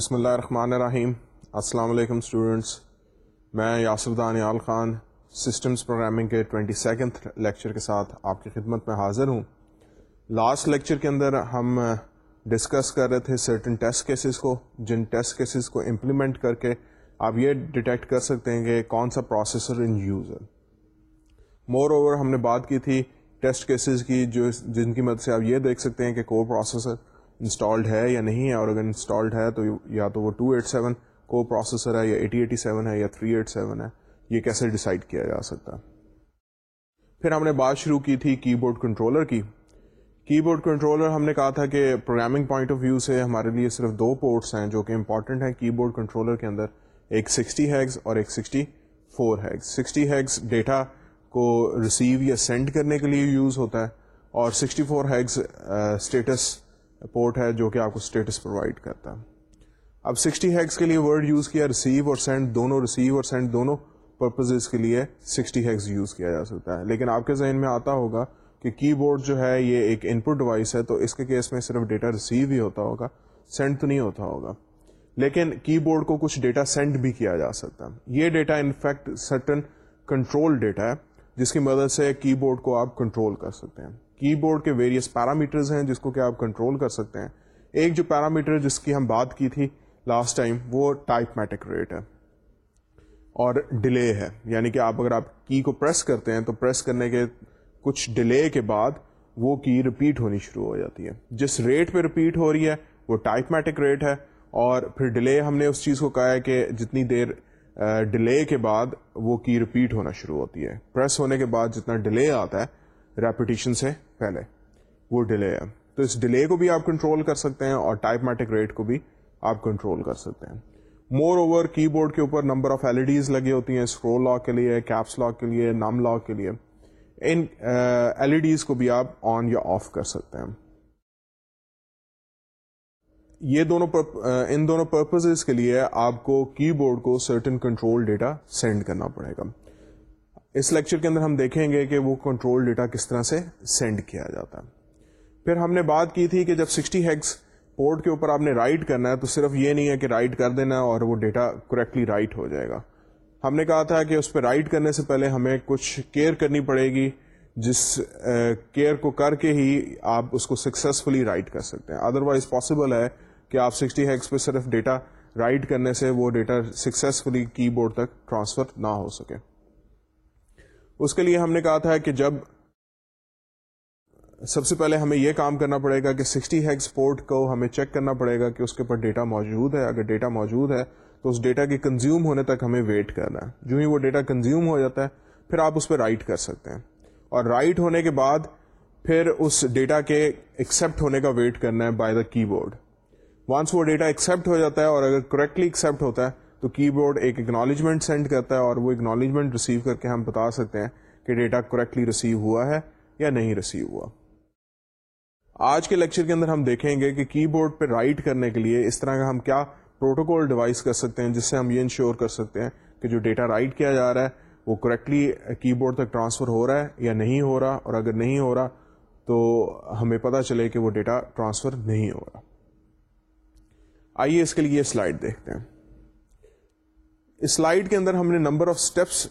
بسم اللہ الرحمن الرحیم السلام علیکم اسٹوڈنٹس میں یاسر دانیال خان سسٹمز پروگرامنگ کے ٹوینٹی سیکنڈ لیکچر کے ساتھ آپ کی خدمت میں حاضر ہوں. لاسٹ لیکچر کے اندر ہم ڈسکس کر رہے تھے سرٹن ٹیسٹ کیسز کو، جن ٹیسٹ کیسز کو امپلیمنٹ کر کے آپ یہ ڈیٹیکٹ کر سکتے ہیں کہ کون سا پروسیسر ان یوز ہے. مور اوور ہم نے بات کی تھی ٹیسٹ کیسز کی، جو جن کی مدد سے آپ یہ دیکھ سکتے ہیں کہ کور پروسیسر انسٹالڈ ہے یا نہیں ہے، اور اگر انسٹالڈ ہے تو یا تو وہ ٹو ایٹ سیون کو پروسیسر ہے یا ایٹی ایٹی سیون ہے یا تھری ایٹ سیون ہے، یہ کیسے ڈیسائڈ کیا جا سکتا؟ پھر ہم نے بات شروع کی تھی کی بورڈ کنٹرولر کی۔ کی بورڈ کنٹرولر ہم نے کہا تھا کہ پروگرامنگ پوائنٹ آف ویو سے ہمارے لیے صرف دو پورٹس ہیں جو کہ امپورٹنٹ ہیں کی بورڈ کنٹرولر کے اندر، ایک سکسٹی ہیگز اور ایک sixty four hex sixty hex data کو ریسیو یا سینڈ کرنے کے لیے یوز ہوتا ہے، اور sixty four hex status port ہے جو کہ آپ کو اسٹیٹس پرووائڈ کرتا ہے۔ اب سکسٹی ہیگس کے لیے ورڈ یوز کیا ریسیو اور سینڈ دونوں ریسیو اور سینڈ دونوں پرپز کے لیے سکسٹی ہیگس یوز کیا جا سکتا ہے۔ لیکن آپ کے ذہن میں آتا ہوگا کہ کی بورڈ جو ہے یہ ایک ان پٹ ڈیوائس ہے، تو اس کے کیس میں صرف ڈیٹا ریسیو ہی ہوتا ہوگا سینڈ تو نہیں ہوتا ہوگا۔ لیکن کی بورڈ کو کچھ ڈیٹا سینڈ بھی کیا جا سکتا ہے۔ یہ data in fact certain control data ہے، جس کی مدد سے کی بورڈ کو آپ کنٹرول کر سکتے ہیں۔ کی بورڈ کے ویریس پیرامیٹرز ہیں جس کو کہ آپ کنٹرول کر سکتے ہیں۔ ایک جو پیرامیٹر جس کی ہم بات کی تھی لاسٹ ٹائم وہ ٹائپ میٹک ریٹ ہے اور ڈیلے ہے۔ یعنی کہ آپ اگر آپ کی کو پریس کرتے ہیں تو پریس کرنے کے کچھ ڈیلے کے بعد وہ کی ریپیٹ ہونی شروع ہو جاتی ہے۔ جس ریٹ پہ ریپیٹ ہو رہی ہے وہ ٹائپ میٹک ریٹ ہے اور پھر ڈیلے ہم نے اس چیز کو کہا ہے کہ جتنی دیر ڈیلے کے بعد وہ کی ریپیٹ ہونا شروع ہوتی ہے۔ پریس ہونے کے بعد جتنا ڈیلے آتا ہے ریپیٹیشن سے پہلے، وہ ڈیلے ہے تو اس ڈیلے کو بھی آپ کنٹرول کر سکتے ہیں اور ٹائپ میٹک ریٹ کو بھی آپ کنٹرول کر سکتے ہیں۔ مور اوور کی بورڈ کے اوپر number of L E Ds لگی ہوتی ہیں اسکرول لاک کے لیے کیپس لاک کے لیے نام لاک کے لیے۔ ان ایل ای ڈیز کو بھی آپ آن یا آف کر سکتے ہیں۔ یہ دونوں ان دونوں پرپز کے لیے آپ کو کی بورڈ کو سرٹن کنٹرول ڈیٹا سینڈ کرنا پڑے گا۔ اس لیکچر کے اندر ہم دیکھیں گے کہ وہ کنٹرول ڈیٹا کس طرح سے سینڈ کیا جاتا ہے۔ پھر ہم نے بات کی تھی کہ جب سکسٹی ہیگس پورٹ کے اوپر آپ نے رائٹ کرنا ہے تو صرف یہ نہیں ہے کہ رائٹ کر دینا اور وہ ڈیٹا کریکٹلی رائٹ ہو جائے گا۔ ہم نے کہا تھا کہ اس پہ رائٹ کرنے سے پہلے ہمیں کچھ کیئر کرنی پڑے گی، جس کیئر کو کر کے ہی آپ اس کو سکسیزفلی رائٹ کر سکتے ہیں۔ ادروائز پاسبل ہے کہ آپ سکسٹی ہیگس پہ صرف ڈیٹا رائٹ کرنے سے وہ ڈیٹا سکسیزفلی کی بورڈ تک ٹرانسفر نہ ہو سکے۔ اس کے لیے ہم نے کہا تھا کہ جب سب سے پہلے ہمیں یہ کام کرنا پڑے گا کہ سکسٹی ہیگس پورٹ کو ہمیں چیک کرنا پڑے گا کہ اس کے اوپر ڈیٹا موجود ہے۔ اگر ڈیٹا موجود ہے تو اس ڈیٹا کے کنزیوم ہونے تک ہمیں ویٹ کرنا ہے۔ جو ہی وہ ڈیٹا کنزیوم ہو جاتا ہے، پھر آپ اس پہ رائٹ کر سکتے ہیں۔ اور رائٹ ہونے کے بعد پھر اس ڈیٹا کے ایکسپٹ ہونے کا ویٹ کرنا ہے by the keyboard once وہ ڈیٹا ایکسپٹ ہو جاتا ہے اور اگر کریکٹلی ایکسپٹ ہوتا ہے تو کی بورڈ ایک اکنالجمنٹ سینڈ کرتا ہے اور وہ اکنالجمنٹ ریسیو کر کے ہم بتا سکتے ہیں کہ ڈیٹا کریکٹلی ریسیو ہوا ہے یا نہیں ریسیو ہوا۔ آج کے لیکچر کے اندر ہم دیکھیں گے کہ کی بورڈ پہ رائٹ کرنے کے لیے اس طرح کا ہم کیا پروٹوکول ڈیوائس کر سکتے ہیں جس سے ہم یہ انشور کر سکتے ہیں کہ جو ڈیٹا رائٹ کیا جا رہا ہے وہ کریکٹلی کی بورڈ تک ٹرانسفر ہو رہا ہے یا نہیں ہو رہا اور اگر نہیں ہو رہا تو ہمیں پتا چلے کہ وہ ڈیٹا ٹرانسفر نہیں ہو رہا۔ آئیے اس کے لیے سلائڈ دیکھتے ہیں۔ اس سلائڈ کے اندر ہم نے نمبر آف اسٹیپس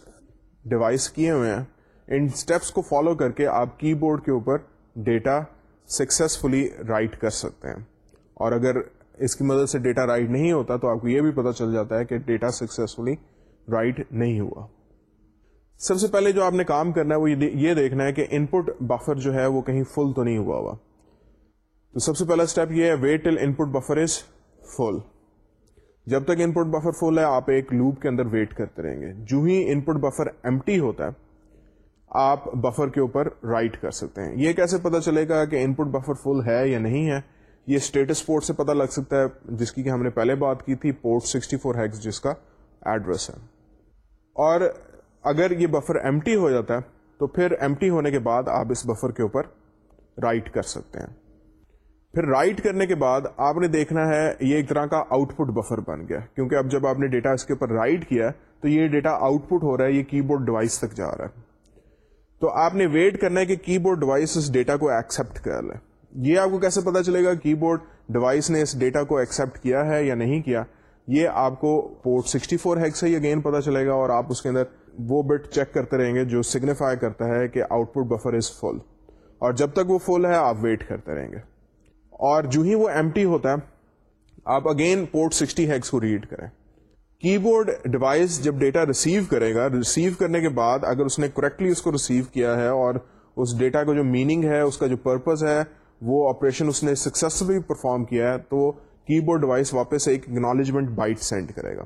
ڈیوائس کیے ہوئے ہیں۔ ان اسٹیپس کو فالو کر کے آپ کی بورڈ کے اوپر ڈیٹا سکسیسفلی رائٹ کر سکتے ہیں۔ اور اگر اس کی مدد سے ڈیٹا رائٹ نہیں ہوتا تو آپ کو یہ بھی پتا چل جاتا ہے کہ ڈیٹا سکسیسفلی رائٹ نہیں ہوا۔ سب سے پہلے جو آپ نے کام کرنا ہے وہ یہ دیکھنا ہے کہ ان پٹ بفر جو ہے وہ کہیں فل تو نہیں ہوا ہوا تو سب سے پہلا اسٹیپ یہ ہے، wait till in put buffer is فل۔ جب تک ان پٹ بفر فل ہے، آپ ایک لوپ کے اندر ویٹ کرتے رہیں گے۔ جو ہی ان پٹ بفر ایم ہوتا ہے، آپ بفر کے اوپر رائٹ کر سکتے ہیں۔ یہ کیسے پتا چلے گا کہ ان پٹ بفر فل ہے یا نہیں ہے؟ یہ اسٹیٹس پورٹ سے پتا لگ سکتا ہے، جس کی کہ ہم نے پہلے بات کی تھی پورٹ 64 فور ہیکس جس کا ایڈریس ہے۔ اور اگر یہ بفر ایم ہو جاتا ہے، تو پھر ایم ہونے کے بعد آپ اس بفر کے اوپر رائٹ کر سکتے ہیں۔ پھر رائٹ کرنے کے بعد آپ نے دیکھنا ہے یہ ایک طرح کا آؤٹ پٹ بفر بن گیا کیونکہ اب جب آپ نے ڈیٹا اس کے اوپر رائٹ کیا تو یہ ڈیٹا آؤٹ پٹ ہو رہا ہے، یہ کی بورڈ ڈیوائس تک جا رہا ہے۔ تو آپ نے ویٹ کرنا ہے کہ کی بورڈ ڈیوائس اس ڈیٹا کو ایکسپٹ کر لے۔ یہ آپ کو کیسے پتا چلے گا کی بورڈ ڈیوائس نے اس ڈیٹا کو ایکسپٹ کیا ہے یا نہیں کیا؟ یہ آپ کو پورٹ 64 فور ہیک سے ہی اگین پتا چلے گا اور آپ اس کے اندر وہ بٹ چیک کرتے رہیں گے جو سگنیفائی کرتا ہے کہ آؤٹ پٹ بفر از فل اور جب تک وہ فل ہے، آپ ویٹ کرتے رہیں گے۔ اور جو ہی وہ ایم ہوتا ہے، آپ اگین پورٹ 60 ہیکس کو ریڈ کریں۔ کی بورڈ ڈیوائس جب ڈیٹا ریسیو کرے گا ریسیو کرنے کے بعد اگر اس نے کریکٹلی اس کو ریسیو کیا ہے اور اس ڈیٹا کا جو میننگ ہے، اس کا جو پرپز ہے، وہ آپریشن اس نے سکسیسفلی پرفارم کیا ہے، تو کی بورڈ ڈیوائس واپس ایک اکنالجمنٹ بائٹ سینڈ کرے گا۔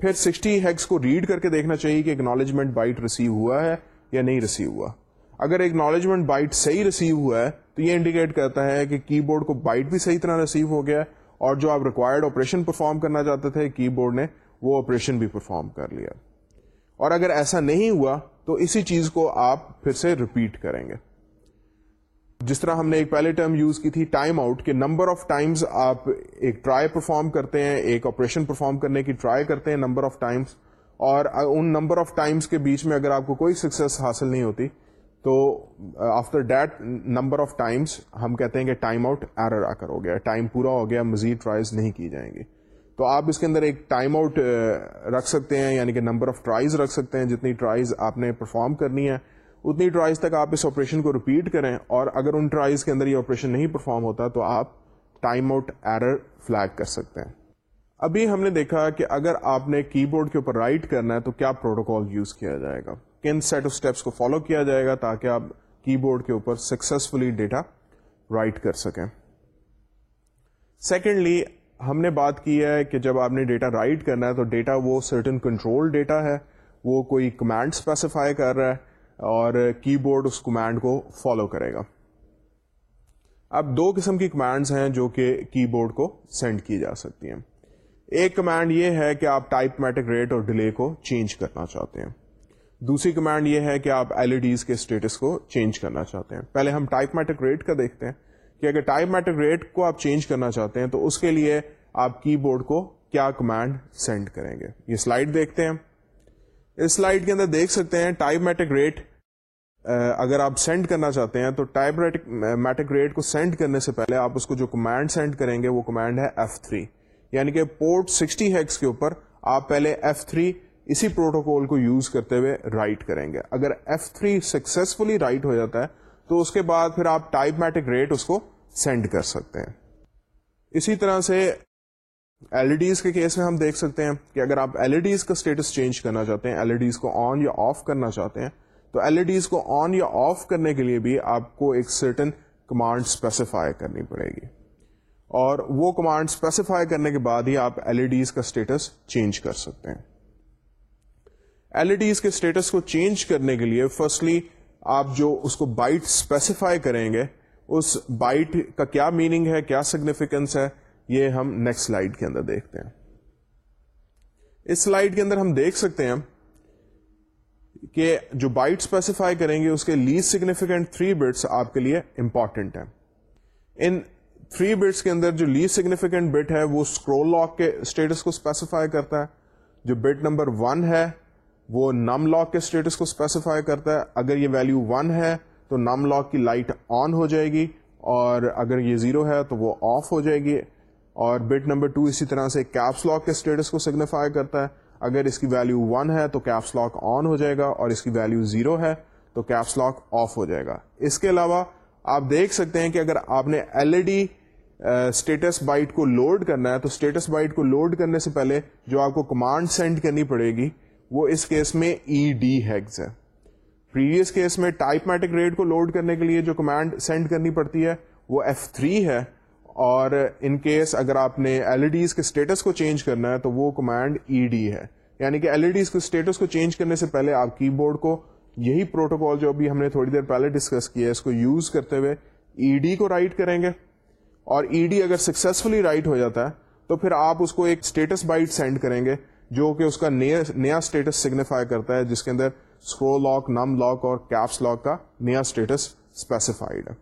پھر سکسٹی ہیکس کو ریڈ کر کے دیکھنا چاہیے کہ اکنالجمنٹ بائٹ ریسیو ہوا ہے یا نہیں ریسیو ہوا۔ اگر اکنالجمنٹ بائٹ صحیح ریسیو ہوا ہے تو یہ انڈیکیٹ کرتا ہے کہ کی بورڈ کو بائٹ بھی صحیح طرح ریسیو ہو گیا اور جو آپ ریکوائرڈ آپریشن پرفارم کرنا چاہتے تھے کی بورڈ نے وہ آپریشن بھی پرفارم کر لیا۔ اور اگر ایسا نہیں ہوا، تو اسی چیز کو آپ پھر سے ریپیٹ کریں گے۔ جس طرح ہم نے ایک پہلے ٹرم یوز کی تھی ٹائم آؤٹ کہ نمبر آف ٹائمز آپ ایک ٹرائی پرفارم کرتے ہیں، ایک آپریشن پرفارم کرنے کی ٹرائی کرتے ہیں نمبر آف ٹائمز اور ان نمبر آف ٹائمز کے بیچ میں اگر آپ کو کوئی سکسیس حاصل نہیں ہوتی تو after that number of times ہم کہتے ہیں کہ ٹائم آؤٹ ایرر آ کر ہو گیا ٹائم پورا ہو گیا، مزید ٹرائز نہیں کی جائیں گی۔ تو آپ اس کے اندر ایک ٹائم آؤٹ uh, رکھ سکتے ہیں یعنی کہ نمبر آف ٹرائز رکھ سکتے ہیں، جتنی ٹرائز آپ نے پرفارم کرنی ہے اتنی ٹرائز تک آپ اس آپریشن کو ریپیٹ کریں۔ اور اگر ان ٹرائز کے اندر یہ آپریشن نہیں پرفارم ہوتا تو آپ ٹائم آؤٹ ایرر فلیگ کر سکتے ہیں۔ ابھی ہم نے دیکھا کہ اگر آپ نے کی بورڈ کے اوپر رائٹ کرنا ہے تو کیا پروٹوکال یوز کیا جائے گا؟ کن سیٹ آف اسٹیپس کو فالو کیا جائے گا تاکہ آپ کی بورڈ کے اوپر سکسیسفلی ڈیٹا رائٹ کر سکیں۔ سیکنڈلی ہم نے بات کی ہے کہ جب آپ نے ڈیٹا رائٹ کرنا ہے تو ڈیٹا وہ سرٹن کنٹرول ڈیٹا ہے، وہ کوئی کمانڈ اسپیسیفائی کر رہا ہے اور کی بورڈ اس کمانڈ کو فالو کرے گا۔ اب دو قسم کی کمانڈز ہیں جو کہ کی بورڈ کو سینڈ کی جا سکتی ہیں۔ ایک کمانڈ یہ ہے کہ آپ ٹائپ میٹک ریٹ اور ڈیلے کو چینج کرنا چاہتے ہیں۔ دوسری کمانڈ یہ ہے کہ آپ ایل ای ڈیز کے اسٹیٹس کو چینج کرنا چاہتے ہیں۔ پہلے ہم ٹائپ میٹک ریٹ کا دیکھتے ہیں کہ اگر ٹائپ میٹک ریٹ کو آپ چینج کرنا چاہتے ہیں تو اس کے لیے آپ کی بورڈ کو کیا کمانڈ سینڈ کریں گے۔ یہ سلائڈ دیکھتے ہیں اس سلائڈ کے اندر دیکھ سکتے ہیں ٹائپ میٹک ریٹ اگر آپ سینڈ کرنا چاہتے ہیں تو ٹائپ میٹک ریٹ کو سینڈ کرنے سے پہلے آپ اس کو جو کمانڈ سینڈ کریں گے وہ کمانڈ ہے ایف تھری یعنی کہ پورٹ سکسٹی ہیکس کے اوپر آپ پہلے ایف تھری اسی پروٹوکول کو یوز کرتے ہوئے رائٹ کریں گے۔ اگر ایف تھری سکسیسفلی رائٹ ہو جاتا ہے، تو اس کے بعد پھر آپ ٹائپ میٹک ریٹ اس کو سینڈ کر سکتے ہیں۔ اسی طرح سے ایل ای ڈیز کے کیس میں ہم دیکھ سکتے ہیں کہ اگر آپ ایل ای ڈیز کا اسٹیٹس چینج کرنا چاہتے ہیں ایل ای ڈیز کو آن یا آف کرنا چاہتے ہیں، تو ایل ای ڈیز کو آن یا آف کرنے کے لیے بھی آپ کو ایک سرٹن کمانڈ اسپیسیفائی کرنی پڑے گی۔ اور وہ کمانڈ اسپیسیفائی کرنے کے بعد ہی آپ ایل ای ڈیز کا اسٹیٹس چینج کر سکتے ہیں۔ ایل ای ڈیز کے اسٹیٹس کو چینج کرنے کے لیے فرسٹلی آپ جو اس کو بائٹ اسپیسیفائی کریں گے، اس بائٹ کا کیا میننگ ہے، کیا سگنیفیکینس ہے، یہ ہم نیکسٹ سلائڈ کے اندر دیکھتے ہیں۔ اس سلائڈ کے اندر ہم دیکھ سکتے ہیں کہ جو بائٹ اسپیسیفائی کریں گے، اس کے لیسٹ سگنیفیکینٹ تھری بٹس آپ کے لیے امپورٹنٹ ہیں۔ ان تھری بٹس کے اندر جو لیسٹ سگنیفیکینٹ بٹ ہے، وہ اسکرول لاک کے اسٹیٹس کو اسپیسیفائی کرتا ہے۔ جو بٹ نمبر ون ہے وہ نم لاک کے اسٹیٹس کو اسپیسیفائی کرتا ہے۔ اگر یہ ویلو ون ہے تو نم لاک کی لائٹ آن ہو جائے گی اور اگر یہ زیرو ہے تو وہ آف ہو جائے گی۔ اور بٹ نمبر ٹو اسی طرح سے کیپس لاک کے اسٹیٹس کو سگنیفائی کرتا ہے۔ اگر اس کی ویلو ون ہے تو کیپس لاک آن ہو جائے گا اور اس کی ویلو زیرو ہے تو کیپس لاک آف ہو جائے گا۔ اس کے علاوہ آپ دیکھ سکتے ہیں کہ اگر آپ نے L E D status byte کو لوڈ کرنا ہے تو اسٹیٹس بائٹ کو لوڈ کرنے سے پہلے جو آپ کو کمانڈ سینڈ کرنی پڑے گی وہ اس کیس میں ای ڈی ہیگز ہے پریویس کیس میں ٹائپ میٹک ریٹ کو لوڈ کرنے کے لیے جو کمانڈ سینڈ کرنی پڑتی ہے، وہ ایف تھری ہے۔ اور ان کیس اگر آپ نے ایل ای ڈیز کے اسٹیٹس کو چینج کرنا ہے، تو وہ کمانڈ ای ڈی ہے۔ یعنی کہ ایل ای ڈیز کے اسٹیٹس کو چینج کرنے سے پہلے آپ کی بورڈ کو یہی پروٹوکال جو ابھی ہم نے تھوڑی دیر پہلے ڈسکس کیا ہے، اس کو یوز کرتے ہوئے ای ڈی کو رائٹ کریں گے۔ اور ای ڈی اگر سکسیسفلی رائٹ ہو جاتا ہے، تو پھر آپ اس کو ایک اسٹیٹس بائٹ سینڈ کریں گے۔ جو کہ اس کا نیا اسٹیٹس سگنیفائی کرتا ہے، جس کے اندر اسکرو لاک نم لاک اور کیپس لاک کا نیا اسٹیٹس اسپیسیفائڈ ہے۔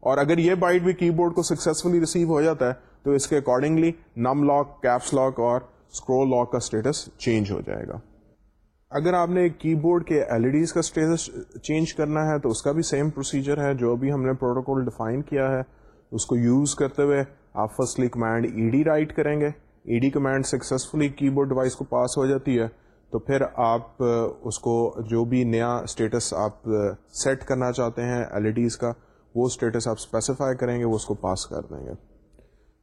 اور اگر یہ بائٹ بھی کی بورڈ کو سکسیسفلی ریسیو ہو جاتا ہے، تو اس کے accordingly num lock caps lock اور اسکرول لاک کا اسٹیٹس چینج ہو جائے گا۔ اگر آپ نے کی بورڈ کے ایل ای ڈیز کا اسٹیٹس چینج کرنا ہے، تو اس کا بھی سیم پروسیجر ہے۔ جو بھی ہم نے پروٹوکول ڈیفائن کیا ہے، اس کو یوز کرتے ہوئے آپ firstly command E D write کریں گے۔ E D command successfully keyboard device کو پاس ہو جاتی ہے، تو پھر آپ، اس کو جو بھی نیا اسٹیٹس آپ سیٹ کرنا چاہتے ہیں ایل ای ڈیز کا، وہ اسٹیٹس آپ اسپیسیفائی کریں گے، وہ اس کو پاس کر دیں گے۔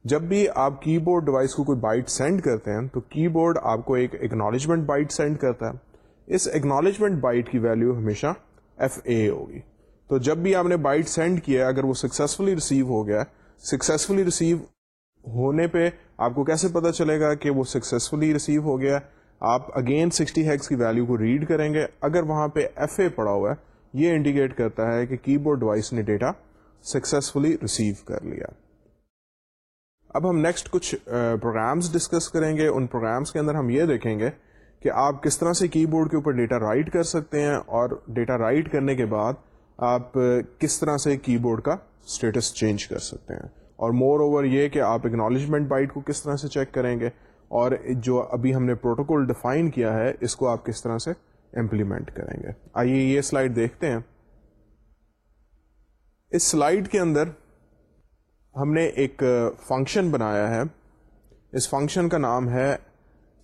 جب بھی آپ کی بورڈ ڈیوائس کو کوئی بائٹ سینڈ کرتے ہیں، تو کی بورڈ آپ کو ایک اکنالجمنٹ بائٹ سینڈ کرتا ہے۔ اس اکنالجمنٹ بائٹ کی ویلو ہمیشہ ایف اے ہوگی۔ تو جب بھی آپ نے بائٹ سینڈ کیا اگر وہ سکسیزفلی ریسیو ہو گیا سکسیزفلی ریسیو ہونے پہ آپ کو کیسے پتا چلے گا کہ وہ سکسیزفلی ریسیو ہو گیا؟ آپ اگین سکسٹی ہیکس کی ویلو کو ریڈ کریں گے۔ اگر وہاں پہ ایف اے پڑا ہوا ہے، یہ انڈیکیٹ کرتا ہے کہ کی بورڈ ڈیوائس نے ڈیٹا سکسیزفلی ریسیو کر لیا۔ اب ہم نیکسٹ کچھ پروگرامس ڈسکس کریں گے۔ ان پروگرامس کے اندر ہم یہ دیکھیں گے کہ آپ کس طرح سے کی بورڈ کے اوپر ڈیٹا رائٹ کر سکتے ہیں اور ڈیٹا رائٹ کرنے کے بعد آپ کس طرح سے کی بورڈ کا اسٹیٹس چینج کر سکتے ہیں۔ اور مور اوور یہ کہ آپ اکنالجمنٹ بائٹ کو کس طرح سے چیک کریں گے اور جو ابھی ہم نے پروٹوکول ڈیفائن کیا ہے، اس کو آپ کس طرح سے امپلیمنٹ کریں گے۔ آئیے یہ سلائڈ دیکھتے ہیں۔ اس سلائڈ کے اندر ہم نے ایک فنکشن بنایا ہے۔ اس فنکشن کا نام ہے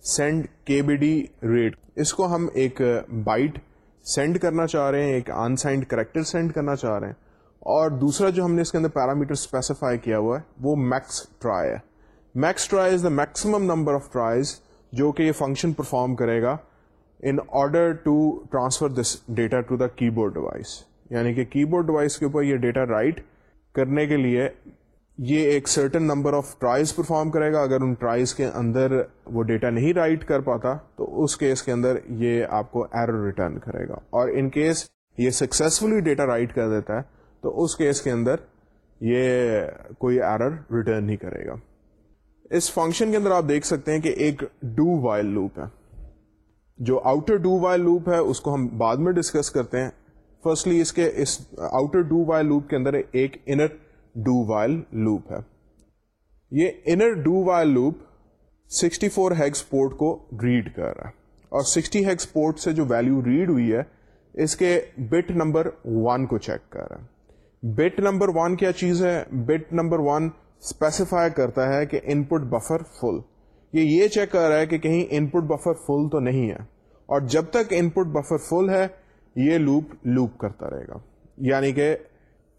سینڈ کے بی ڈی ریٹ اس کو ہم ایک بائٹ سینڈ کرنا چاہ رہے ہیں، ایک ان سائنڈ کریکٹر سینڈ کرنا چاہ رہے ہیں۔ اور دوسرا جو ہم نے اس کے اندر پیرامیٹر اسپیسیفائی کیا ہوا ہے، وہ میکس ٹرائی ہے۔ Max try is the maximum number of tries جو کہ یہ فنکشن پرفارم کرے گا in order to transfer this data to the keyboard device یعنی کہ کی بورڈ ڈیوائس کے اوپر یہ ڈیٹا رائٹ کرنے کے لیے یہ ایک certain number of tries perform کرے گا۔ اگر ان ٹرائز کے اندر وہ ڈیٹا نہیں رائٹ کر پاتا، تو اس کیس کے اندر یہ آپ کو ایرر ریٹرن کرے گا۔ اور ان کیس یہ سکسیزفلی ڈیٹا رائٹ کر دیتا ہے تو اس کیس کے اندر یہ کوئی ایرر ریٹرن نہیں کرے گا۔ اس فنکشن کے اندر آپ دیکھ سکتے ہیں کہ ایک ڈو وائل لوپ ہے۔ جو آؤٹر ڈو وائل لوپ ہے، اس کو ہم بعد میں ڈسکس کرتے ہیں۔ فرسٹلی اس کے اس آؤٹر ڈو وائل لوپ کے اندر ایک انر ڈو وائل لوپ ہے۔ یہ inner do while loop 64 four hex port کو ریڈ کر رہا ہے۔ اور 60 ہیگس پورٹ سے جو ویلو ریڈ ہوئی ہے، اس کے بٹ نمبر ون کو چیک کر رہا ہے۔ بٹ نمبر ون کیا چیز ہے؟ بٹ نمبر ون اسپیسیفائی کرتا ہے کہ ان پٹ بفر فل یہ یہ چیک کر رہا ہے کہ کہیں ان پٹ بفر فل تو نہیں ہے. اور جب تک ان پٹ بفر فل ہے، یہ لوپ لوپ کرتا رہے گا. یعنی کہ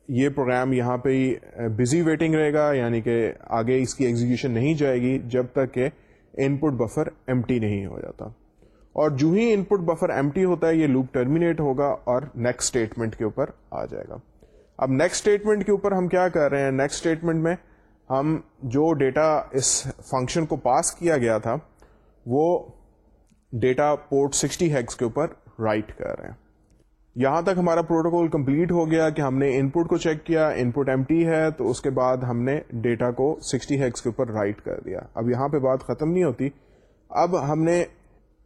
یہ پروگرام یہاں پہ ہی بزی ویٹنگ رہے گا یعنی کہ آگے اس کی ایگزیکشن نہیں جائے گی جب تک کہ ان پٹ بفر ایم نہیں ہو جاتا. اور جو ہی ان پٹ بفر ایم ہوتا ہے، یہ لوپ ٹرمینیٹ ہوگا اور نیکسٹ اسٹیٹمنٹ کے اوپر آ جائے گا. اب نیکسٹ اسٹیٹمنٹ کے اوپر ہم کیا کر رہے ہیں؟ نیکسٹ اسٹیٹمنٹ میں ہم جو ڈیٹا اس فنکشن کو پاس کیا گیا تھا، وہ ڈیٹا پورٹ سکسٹی ہیکس کے اوپر رائٹ کر رہے ہیں۔ یہاں تک ہمارا پروٹوکول کمپلیٹ ہو گیا کہ ہم نے ان پٹ کو چیک کیا ان پٹ ایم ٹی ہے، تو اس کے بعد ہم نے ڈیٹا کو سکسٹی ہیکس کے اوپر رائٹ کر دیا۔ اب یہاں پہ بات ختم نہیں ہوتی۔ اب ہم نے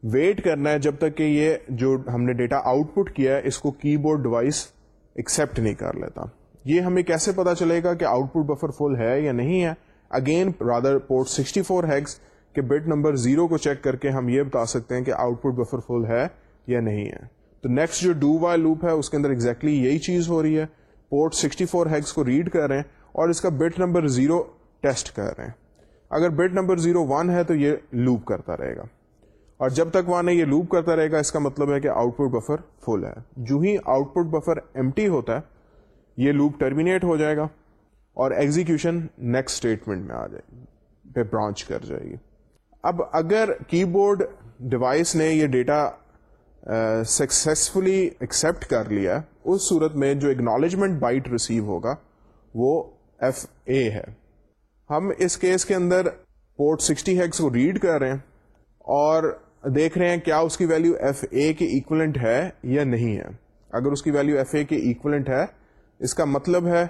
ویٹ کرنا ہے جب تک کہ یہ جو ہم نے ڈیٹا آؤٹ پٹ کیا ہے، اس کو کی بورڈ ڈیوائس ایکسپٹ نہیں کر لیتا۔ یہ ہمیں کیسے پتا چلے گا کہ آؤٹ پٹ بفر فل ہے یا نہیں ہے؟ Again rather port 64 four hex کے بٹ نمبر زیرو کو چیک کر کے ہم یہ بتا سکتے ہیں کہ آؤٹ پٹ بفر فل ہے یا نہیں ہے۔ تو نیکسٹ جو ڈو وائی لوپ ہے، اس کے اندر ایگزیکٹلی exactly یہی چیز ہو رہی ہے۔ پورٹ 64 فور ہیگس کو ریڈ کر رہے ہیں اور اس کا بٹ نمبر زیرو ٹیسٹ کر رہے ہیں۔ اگر بٹ نمبر زیرو ون ہے تو یہ لوپ کرتا رہے گا۔ اور جب تک وہاں یہ لوپ کرتا رہے گا، اس کا مطلب ہے کہ آؤٹ پٹ بفر فل ہے۔ جو ہی آؤٹ پٹ بفر ایم ہوتا ہے، یہ لوپ ٹرمینیٹ ہو جائے گا اور ایگزیکشن نیکسٹ اسٹیٹمنٹ میں آ جائے گی پہ برانچ کر جائے گی۔ اب اگر کی بورڈ ڈیوائس نے یہ ڈیٹا سکسیسفلی ایکسپٹ کر لیا اس صورت میں جو اکنالجمنٹ بائٹ ریسیو ہوگا، وہ ایف اے ہے۔ ہم اس کیس کے اندر پورٹ سکسٹی ہیکس کو ریڈ کر رہے ہیں اور دیکھ رہے ہیں کیا اس کی ویلو ایف اے کے ایکولنٹ ہے یا نہیں ہے۔ اگر اس کی ویلو ایف اے کے ایکولنٹ ہے، اس کا مطلب ہے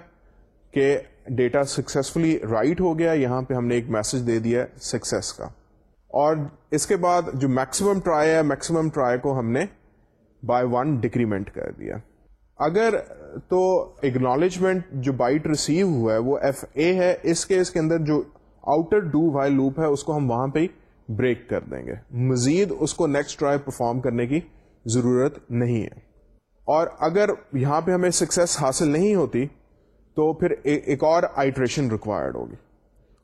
کہ ڈیٹا سکسیسفلی رائٹ ہو گیا، یہاں پہ ہم نے ایک میسج دے دیا سکسیس کا۔ اور اس کے بعد جو میکسیمم ٹرائی ہے میکسیمم ٹرائی کو ہم نے بائی ون ڈیکریمنٹ کر دیا۔ اگر تو اکنالجمنٹ جو بائٹ ریسیو ہوا ہے، وہ ایف اے ہے، اس کیس کے اندر جو آؤٹر ڈو وائی لوپ ہے، اس کو ہم وہاں پہ بریک کر دیں گے۔ مزید اس کو نیکسٹ ٹرائی پرفارم کرنے کی ضرورت نہیں ہے۔ اور اگر یہاں پہ ہمیں سکسیس حاصل نہیں ہوتی، تو پھر ایک اور آئٹریشن ریکوائرڈ ہوگی۔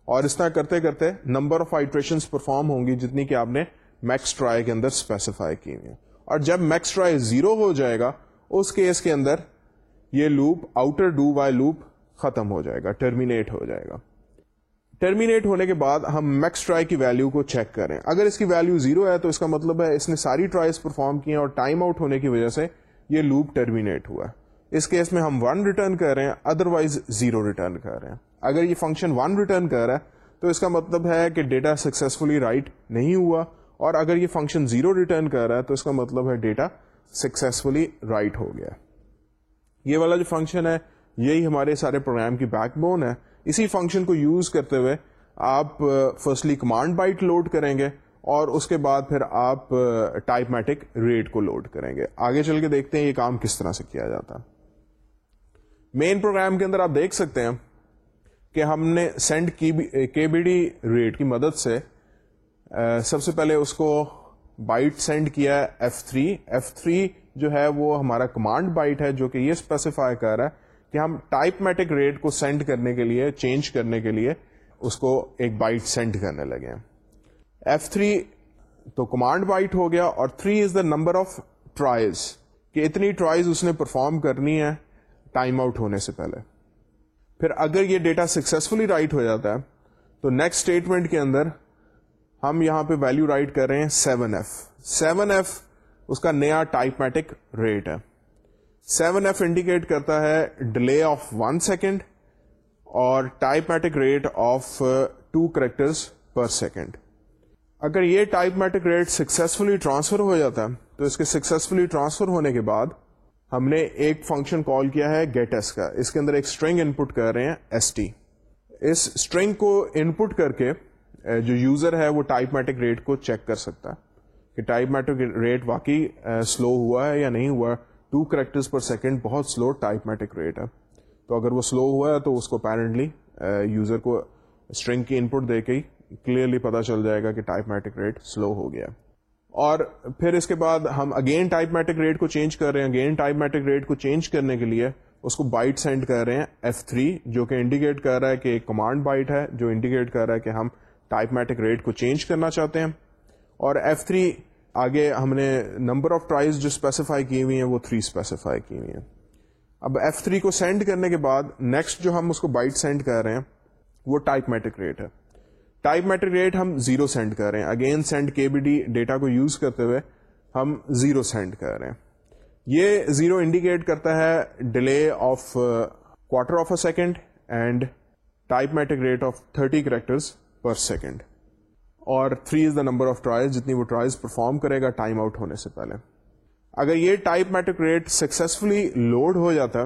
اور اس طرح کرتے کرتے نمبر آف آئٹریشن پرفارم ہوں گی، جتنی کہ آپ نے میکس ٹرائی کے اندر اسپیسیفائی کی ہوئی اور جب میکس ٹرائی زیرو ہو جائے گا، اس کیس کے اندر یہ loop outer do while loop ختم ہو جائے گا ٹرمینیٹ ہو جائے گا۔ ٹرمینیٹ ہونے کے بعد ہم میکس ٹرائی کی ویلو کو چیک کریں۔ اگر اس کی ویلو زیرو ہے تو اس کا مطلب ہے اس نے ساری ٹرائیز پرفارم کی اور ٹائم آؤٹ ہونے کی وجہ سے یہ لوپ ٹرمینیٹ ہوا اس کیس میں ہم ون ریٹرن کر رہے ہیں ادر وائز زیرو ریٹرن کر رہے ہیں۔ اگر یہ فنکشن ون ریٹرن کر رہا ہے تو اس کا مطلب ہے کہ ڈیٹا سکسیسفلی رائٹ نہیں ہوا اور اگر یہ فنکشن زیرو ریٹرن کر رہا ہے تو اس کا مطلب ہے ڈیٹا سکسیسفلی رائٹ ہو گیا۔ یہ والا جو فنکشن ہے، یہی ہمارے سارے پروگرام کی بیک بون ہے۔ اسی فنکشن کو یوز کرتے ہوئے آپ فرسٹلی کمانڈ بائٹ لوڈ کریں گے اور اس کے بعد پھر آپ ٹائپ میٹک ریٹ کو لوڈ کریں گے۔ آگے چل کے دیکھتے ہیں یہ کام کس طرح سے کیا جاتا مین پروگرام کے اندر آپ دیکھ سکتے ہیں کہ ہم نے سینڈ کے بی ڈی ریٹ کی مدد سے uh, سب سے پہلے اس کو بائٹ سینڈ کیا ایف تھری ایف تھری جو ہے وہ ہمارا کمانڈ بائٹ ہے جو کہ یہ اسپیسیفائی کر رہا ہے کہ ہم ٹائپ میٹک ریٹ کو سینڈ کرنے کے لیے چینج کرنے کے لیے اس کو ایک بائٹ سینڈ کرنے لگے ایف تھری تو کمانڈ بائٹ ہو گیا اور three is the number of tries کہ اتنی ٹرائز اس نے پرفارم کرنی ہے ٹائم آؤٹ ہونے سے پہلے۔ پھر اگر یہ ڈیٹا سکسیسفلی رائٹ ہو جاتا ہے تو نیکسٹ اسٹیٹمنٹ کے اندر ہم یہاں پہ ویلو رائٹ کر رہے ہیں سیون ایف سیون ایف اس کا نیا ٹائپ میٹک ریٹ ہے۔ سیون ایف انڈیکیٹ کرتا ہے ڈیلے آف ون سیکنڈ اور typematic rate of two character per second اگر یہ typematic rate successfully transfer ہو جاتا ہے تو اس کے سکسیسفلی ٹرانسفر ہونے کے بعد ہم نے ایک فنکشن کال کیا ہے گیٹ ایس کا اس کے اندر ایک اسٹرنگ ان پٹ کر رہے ہیں ایس ٹی اس اسٹرنگ کو ان پٹ کر کے جو یوزر ہے وہ ٹائپ میٹک ریٹ کو چیک کر سکتا ہے کہ ٹائپ میٹک ریٹ واقعی سلو ہوا ہے یا نہیں ہوا ٹو کریکٹر پر سیکنڈ بہت سلو ٹائپ میٹک ریٹ ہے۔ تو اگر وہ سلو ہوا ہے تو اس کو پیرنٹلی یوزر uh, کو اسٹرنگ کی ان پٹ دے کے ہی کلیئرلی پتا چل جائے گا کہ ٹائپ میٹک ریٹ سلو ہو گیا۔ اور پھر اس کے بعد ہم اگین ٹائپ میٹک ریٹ کو چینج کر رہے ہیں۔ اگین ٹائپ میٹک ریٹ کو چینج کرنے کے لیے اس کو بائٹ سینڈ کر رہے ہیں ایف تھری جو کہ انڈیکیٹ کر رہا ہے کہ ایک کمانڈ بائٹ ہے، جو انڈیکیٹ کر رہا ہے کہ ہم ٹائپ میٹک ریٹ کو چینج کرنا چاہتے ہیں۔ اور ایف تھری آگے ہم نے نمبر آف ٹرائز جو اسپیسیفائی کی ہوئی ہیں وہ تھری اسپیسیفائی کی ہوئی ہیں۔ اب ایف تھری کو سینڈ کرنے کے بعد نیکسٹ جو ہم اس کو بائٹ سینڈ کر رہے ہیں وہ ٹائپ میٹک ریٹ ہے۔ ٹائپ میٹرک ریٹ ہم زیرو سینڈ کر رہے ہیں۔ اگین سینڈ کے بی ڈی ڈیٹا کو یوز کرتے ہوئے ہم زیرو سینڈ کر رہے ہیں۔ یہ زیرو انڈیکیٹ کرتا ہے delay of quarter of a second and typematic rate of thirty character per second اور three is the number of tries جتنی وہ ٹرائز پرفارم کرے گا ٹائم آؤٹ ہونے سے پہلے۔ اگر یہ typematic rate successfully load ہو جاتا ہے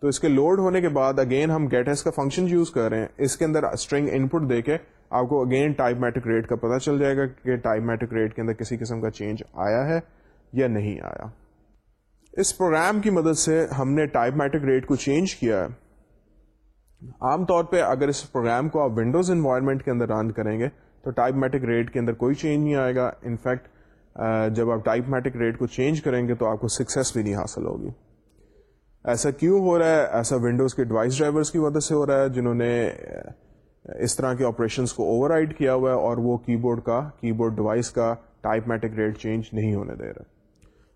تو اس کے لوڈ ہونے کے بعد اگین ہم گیٹ ایس کا فنکشن یوز کر رہے ہیں۔ اس کے اندر اسٹرنگ ان پٹ دے کے آپ کو اگین ٹائپ میٹرک ریٹ کا پتا چل جائے گا کہ ٹائپ میٹرک ریٹ کے اندر کسی قسم کا چینج آیا ہے یا نہیں آیا۔ اس پروگرام کی مدد سے ہم نے ٹائپ میٹرک ریٹ کو چینج کیا ہے۔ عام طور پہ اگر اس پروگرام کو آپ ونڈوز انوائرمنٹ کے اندر رن کریں گے تو ٹائپ میٹرک ریٹ کے اندر کوئی چینج نہیں آئے گا. انفیکٹ جب آپ ٹائپ میٹرک ریٹ کو چینج کریں گے تو آپ کو سکسیس بھی نہیں حاصل ہوگی. ایسا کیوں ہو رہا ہے؟ ایسا ونڈوز کے ڈیوائس ڈرائیورس کی وجہ سے ہو رہا ہے، جنہوں نے اس طرح کے آپریشنس کو اوور رائڈ کیا ہوا ہے اور وہ کی بورڈ کا کی بورڈ ڈیوائس کا ٹائپ میٹک ریٹ چینج نہیں ہونے دے رہے.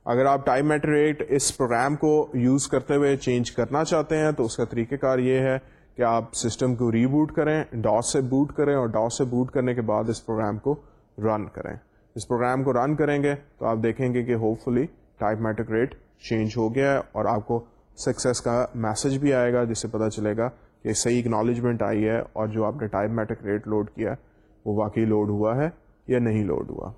اگر آپ ٹائپ میٹر ریٹ اس پروگرام کو یوز کرتے ہوئے چینج کرنا چاہتے ہیں تو اس کا طریقہ کار یہ ہے کہ آپ سسٹم کو ری بوٹ کریں ڈاس سے بوٹ کریں اور ڈاس سے بوٹ کرنے کے بعد اس پروگرام کو رن کریں۔ اس پروگرام کو رن کریں گے تو آپ دیکھیں گے کہ hopefully typematic rate change ہو گیا ہے اور آپ کو سکسیس کا میسج بھی آئے گا جس سے پتا چلے گا کہ صحیح اکنالجمنٹ آئی ہے اور جو آپ نے ٹائم میٹک ریٹ لوڈ کیا وہ واقعی لوڈ ہوا ہے یا نہیں لوڈ ہوا۔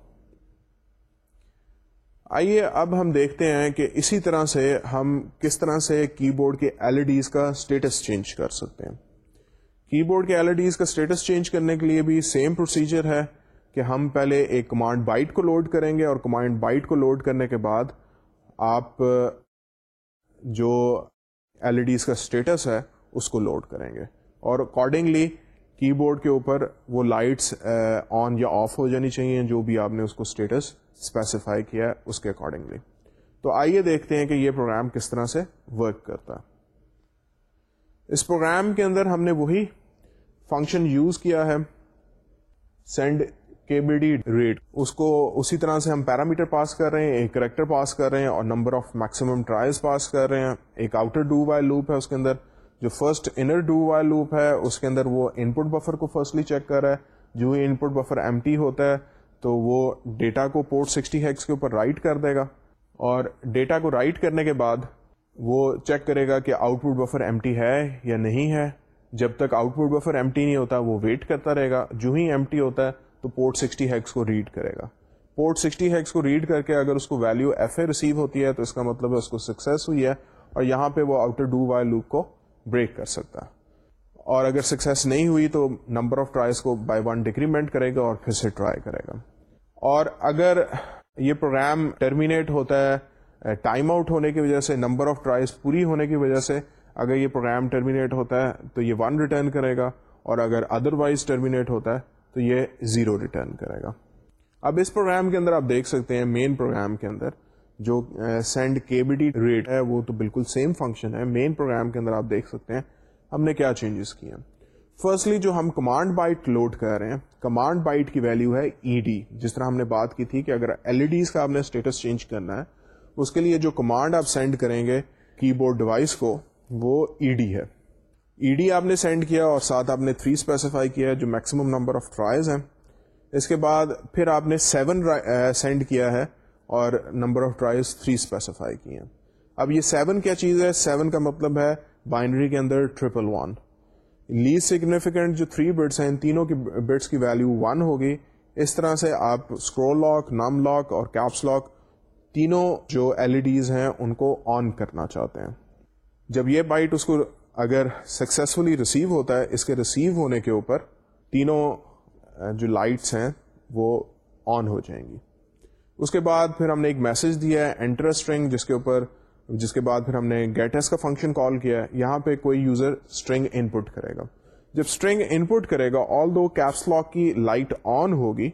آئیے اب ہم دیکھتے ہیں کہ اسی طرح سے ہم کس طرح سے کی بورڈ کے ایل ای ڈیز کا اسٹیٹس چینج کر سکتے ہیں۔ کی بورڈ کے ایل ای ڈیز کا اسٹیٹس چینج کرنے کے لیے بھی سیم پروسیجر ہے کہ ہم پہلے ایک کمانڈ بائٹ کو لوڈ کریں گے اور کمانڈ بائٹ کو لوڈ کرنے کے بعد آپ جو ایل ای ڈیز کا اسٹیٹس ہے اس کو لوڈ کریں گے۔ اور اکارڈنگلی کی بورڈ کے اوپر وہ لائٹس آن یا آف ہو جانی چاہیے، جو بھی آپ نے اس کو اسٹیٹس اسپیسیفائی کیا ہے، اس کے اکارڈنگلی تو آئیے دیکھتے ہیں کہ یہ پروگرام کس طرح سے ورک کرتا ہے۔ اس پروگرام کے اندر ہم نے وہی فنکشن یوز کیا ہے سینڈ کے بی ڈی ریٹ اس کو اسی طرح سے ہم پیرامیٹر پاس کر رہے ہیں، ایک کریکٹر پاس کر رہے ہیں اور number of maximum trials pass کر رہے ہیں، ایک آؤٹر ڈو وائل لوپ ہے اس کے اندر۔ جو first inner do while loop ہے، اس کے اندر وہ ان پٹ بفر کو فرسٹلی چیک کر رہا ہے۔ جو ہی input buffer empty ہوتا ہے، تو وہ ڈیٹا کو پورٹ سکسٹی ہیکس کے اوپر رائٹ کر دے گا۔ اور ڈیٹا کو رائٹ کرنے کے بعد وہ چیک کرے گا کہ output buffer empty ہے یا نہیں ہے۔ جب تک output buffer empty نہیں ہوتا، وہ ویٹ کرتا رہے گا۔ جو ہی ایم ٹی ہوتا ہے، تو پورٹ سکسٹی ہیکس کو ریڈ کرے گا۔ پورٹ سکسٹی ہیکس کو ریڈ کر کے اگر اس کو ویلو ایف اے ریسیو ہوتی ہے، تو اس کا مطلب ہے اس کو سکسیس ہوئی ہے۔ اور یہاں پہ وہ آؤٹر ڈو وائی لوپ کو بریک کر سکتا۔ اور اگر سکسیس نہیں ہوئی تو نمبر آف ٹرائیز کو بائی ون ڈیکریمنٹ کرے گا اور پھر سے ٹرائی کرے گا۔ اور اگر یہ پروگرام ٹرمینیٹ ہوتا ہے eh, ٹائم آؤٹ ہونے کی وجہ سے نمبر آف ٹرائیز پوری ہونے کی وجہ سے اگر یہ پروگرام ٹرمینیٹ ہوتا ہے تو یہ ون ریٹرن کرے گا اور اگر ادر وائز ٹرمینیٹ ہوتا ہے تو یہ زیرو ریٹرن کرے گا۔ اب اس پروگرام کے اندر آپ دیکھ سکتے ہیں مین پروگرام کے اندر جو سینڈ کے بی ڈی ریٹ ہے، وہ تو بالکل سیم فنکشن ہے. مین پروگرام کے اندر آپ دیکھ سکتے ہیں ہم نے کیا چینجز کیے ہیں. فرسٹلی جو ہم کمانڈ بائٹ لوڈ کر رہے ہیں کمانڈ بائٹ کی ویلو ہے ای ڈی جس طرح ہم نے بات کی تھی کہ اگر ایل ای ڈیز کا آپ نے اسٹیٹس چینج کرنا ہے، اس کے لیے جو کمانڈ آپ سینڈ کریں گے کی بورڈ ڈیوائس کو، وہ ای ڈی ہے. ای ڈی آپ نے سینڈ کیا اور ساتھ آپ نے تھری اسپیسیفائی کیا جو میکسیمم نمبر آف ٹرائز ہیں. اس کے بعد پھر آپ نے سیون سینڈ کیا ہے اور number of tries three specify کی ہیں۔ اب یہ سیون کیا چیز ہے؟ سیون کا مطلب ہے بائنڈری کے اندر ٹریپل ون لیز سگنیفیکینٹ جو تھری بٹس ہیں، ان تینوں کی بٹس کی ویلو ون ہوگی۔ اس طرح سے آپ اسکرول لاک نام لاک اور کیپس لاک تینوں جو ایل ای ڈیز ہیں، ان کو آن کرنا چاہتے ہیں۔ جب یہ بائٹ اس کو اگر سکسیسفلی ریسیو ہوتا ہے، اس کے ریسیو ہونے کے اوپر تینوں جو لائٹس ہیں، وہ آن ہو جائیں گی۔ اس کے بعد پھر ہم نے ایک میسج دیا ہے انٹر اسٹرنگ جس کے اوپر، جس کے بعد پھر ہم نے گیٹ ایس کا فنکشن کال کیا ہے۔ یہاں پہ کوئی یوزر اسٹرنگ ان پٹ کرے گا۔ جب اسٹرنگ ان پٹ کرے گا آل دو کیپس لاک کی لائٹ آن ہوگی،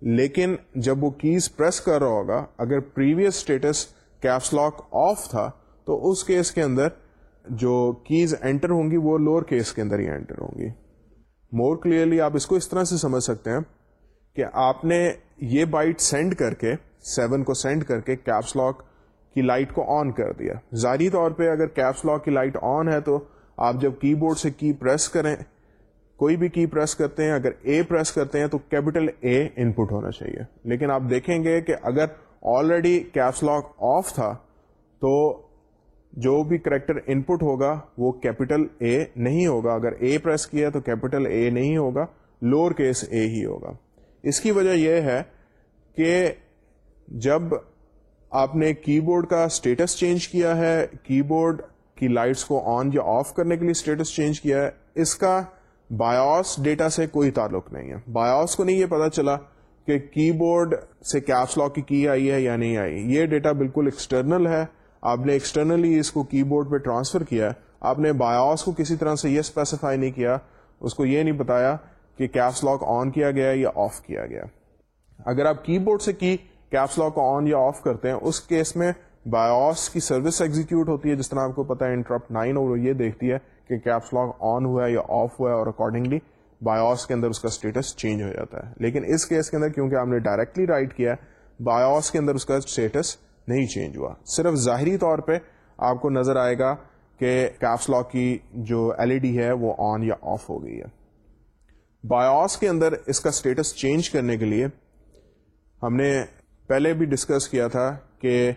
لیکن جب وہ کیز پریس کر رہا ہوگا، اگر previous status caps lock off تھا، تو اس کیس کے اندر جو کیز انٹر ہوں گی، وہ لوور کیس کے اندر ہی انٹر ہوں گی۔ مور کلیئرلی آپ اس کو اس طرح سے سمجھ سکتے ہیں کہ آپ نے یہ بائٹ سینڈ کر کے سیون کو سینڈ کر کے کیپس لاک کی لائٹ کو آن کر دیا۔ ظاہری طور پہ اگر کیپس لاک کی لائٹ آن ہے تو آپ جب کی بورڈ سے کی پریس کریں، کوئی بھی کی پریس کرتے ہیں، اگر اے پریس کرتے ہیں تو کیپٹل اے ان پٹ ہونا چاہیے۔ لیکن آپ دیکھیں گے کہ اگر آلریڈی کیپس لاک آف تھا تو جو بھی کریکٹر ان پٹ ہوگا وہ کیپیٹل اے نہیں ہوگا۔ اگر اے پریس کیا تو کیپیٹل اے نہیں ہوگا لوور کیس اے ہی ہوگا۔ اس کی وجہ یہ ہے کہ جب آپ نے کی بورڈ کا اسٹیٹس چینج کیا ہے، کی بورڈ کی لائٹس کو آن یا آف کرنے کے لیے اسٹیٹس چینج کیا ہے، اس کا بایوس ڈیٹا سے کوئی تعلق نہیں ہے۔ بایوس کو نہیں یہ پتا چلا کہ کی بورڈ سے کیپس لاک کی کی آئی ہے یا نہیں آئی۔ یہ ڈیٹا بالکل ایکسٹرنل ہے۔ آپ نے ایکسٹرنلی اس کو کی بورڈ پہ ٹرانسفر کیا آپ نے بایوس کو کسی طرح سے یہ اسپیسیفائی نہیں کیا، اس کو یہ نہیں بتایا کہ کیپس لاک آن کیا گیا یا آف کیا گیا۔ اگر آپ کی بورڈ سے کی کیپس لاک کو آن یا آف کرتے ہیں، اس کیس میں بایوس کی سروس ایگزیکیوٹ ہوتی ہے، جس طرح آپ کو پتا ہے انٹرپٹ نائن اور یہ دیکھتی ہے کہ کیپس لاک آن ہوا ہے یا آف ہوا ہے اور اکارڈنگلی بایوس کے اندر اس کا اسٹیٹس چینج ہو جاتا ہے۔ لیکن اس کیس کے اندر کیونکہ آپ نے ڈائریکٹلی رائٹ کیا بایوس کے اندر اس کا اسٹیٹس نہیں چینج ہوا۔ صرف ظاہری طور پہ آپ کو نظر آئے گا کہ کیپس لاک کی جو ایل ای ڈی ہے وہ آن یا آف ہو گئی ہے۔ بایوس کے اندر اس کا اسٹیٹس چینج کرنے کے لیے ہم نے پہلے بھی ڈسکس کیا تھا کہ